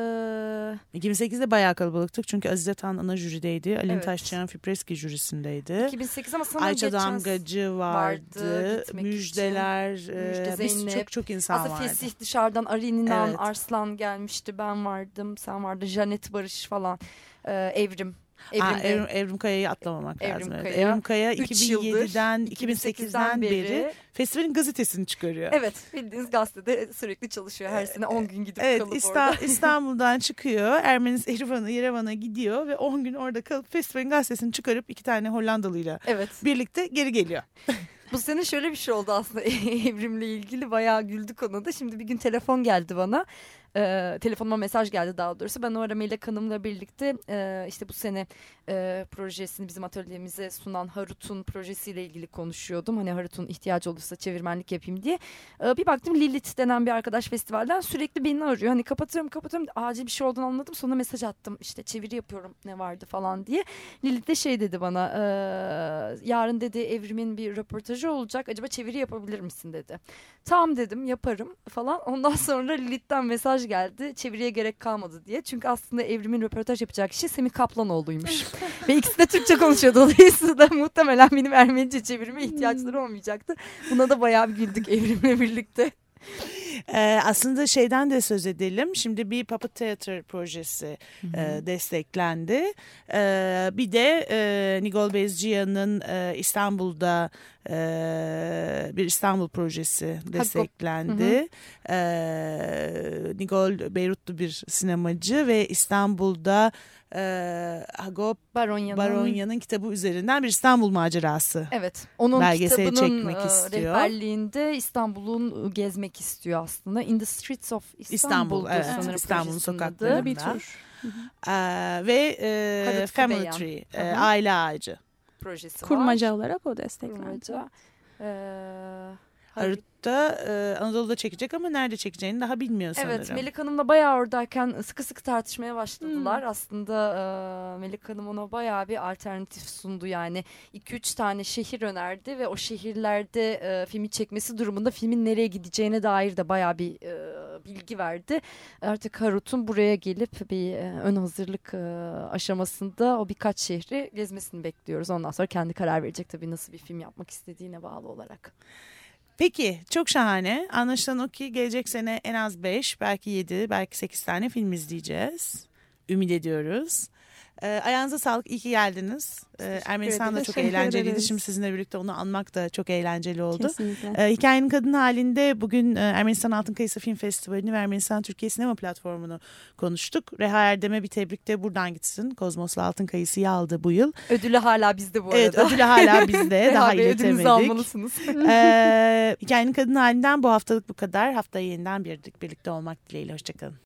2008'de bayağı kalabalıktık çünkü Azize Tan ana jürideydi. Alin Evet. Taşçıyan Fipreski jürisindeydi. 2008 ama sanırım Ayça geçen Damgacı vardı, vardı. Müjdeler. için. e, Müjde biz Zeynep. çok çok insan Aslında vardı. Fesih dışarıdan Arininan, Evet. Arslan gelmişti. Ben vardım, sen vardın. Janet Barış falan. E, Evrim. Evrim, Aa, Evrim, Evrim Kaya'yı atlamamak Evrim lazım. Kaya. Evrim Kaya Üç yıldır, 2007'den 2008'den beri festivalin gazetesini çıkarıyor. Evet bildiğiniz gazetede sürekli çalışıyor. Her sene 10 gün gidip Evet kalıp İsta- orada. İstanbul'dan çıkıyor. Ermeniz Erivan'a, Yerevan'a gidiyor ve 10 gün orada kalıp festivalin gazetesini çıkarıp iki tane Hollandalıyla Evet. birlikte geri geliyor. Bu sene şöyle bir şey oldu aslında evrimle ilgili bayağı güldük ona da. Şimdi bir gün telefon geldi bana. Ee, telefonuma mesaj geldi daha doğrusu. Ben o ara Melek Hanım'la birlikte e, işte bu sene e, projesini bizim atölyemize sunan Harut'un projesiyle ilgili konuşuyordum. Hani Harut'un ihtiyacı olursa çevirmenlik yapayım diye. Ee, bir baktım Lilith denen bir arkadaş festivalden sürekli beni arıyor. Hani kapatıyorum kapatıyorum acil bir şey olduğunu anladım. Sonra mesaj attım işte çeviri yapıyorum ne vardı falan diye. Lilith de şey dedi bana e, yarın dedi evrimin bir röportajı olacak acaba çeviri yapabilir misin dedi. Tamam dedim yaparım falan. Ondan sonra Lilith'ten mesaj geldi çeviriye gerek kalmadı diye. Çünkü aslında evrimin röportaj yapacak kişi Semih Kaplanoğlu'ymuş. Ve ikisi de Türkçe konuşuyor. Dolayısıyla muhtemelen benim Ermenice çevirime ihtiyaçları olmayacaktı. Buna da bayağı bir güldük evrimle birlikte. Ee, aslında şeyden de söz edelim. Şimdi bir Puppet Theater projesi e, desteklendi. Ee, bir de e, Nigol Bezciyan'ın e, İstanbul'da e, bir İstanbul projesi desteklendi. Ee, Nigol Beyrutlu bir sinemacı ve İstanbul'da e, Hagop Baronya'nın Baronya'nın kitabı üzerinden bir İstanbul macerası. Evet. Onun belgeseli çekmek e, istiyor. rehberliğinde İstanbul'un gezmek istiyor aslında. In the Streets of İstanbul. İstanbul, evet. İstanbul'un sokaklarında. Bir tur. Ee, ve e, Family. Tree, Hı e, hı. aile ağacı. Projesi var. Kurmaca olarak o desteklendi. Kurmaca. Ee, Harut'ta e, Anadolu'da çekecek ama nerede çekeceğini daha bilmiyor sanırım. Evet Melik Hanım'la bayağı oradayken sıkı sıkı tartışmaya başladılar. Aslında e, Melik Hanım ona bayağı bir alternatif sundu yani. 2-3 tane şehir önerdi ve o şehirlerde e, filmi çekmesi durumunda filmin nereye gideceğine dair de bayağı bir e, bilgi verdi. Artık Harut'un buraya gelip bir e, ön hazırlık e, aşamasında o birkaç şehri gezmesini bekliyoruz. Ondan sonra kendi karar verecek tabii nasıl bir film yapmak istediğine bağlı olarak. Peki çok şahane. Anlaşılan o ki gelecek sene en az 5 belki 7 belki 8 tane film izleyeceğiz. Ümit ediyoruz. Ee, ayağınıza sağlık. İyi ki geldiniz. Ee, Ermenistan da çok eğlenceliydi. ederiz. Şimdi sizinle birlikte onu anmak da çok eğlenceli oldu. Kesinlikle. Ee, Hikayenin Kadın halinde bugün e, Ermenistan Altın Kayısı Film Festivali'ni ve Ermenistan Türkiye Sinema Platformu'nu konuştuk. Reha Erdem'e bir tebrik de buradan gitsin. Kozmos'la Altın Kayısı'yı aldı bu yıl. Ödülü hala bizde bu Evet arada. ödülü hala bizde. daha Bey, ödülünüzü iletemedik. almalısınız. Ee, Hikayenin Kadın halinden bu haftalık bu kadar. Haftaya yeniden bir, birlikte olmak dileğiyle. Hoşçakalın.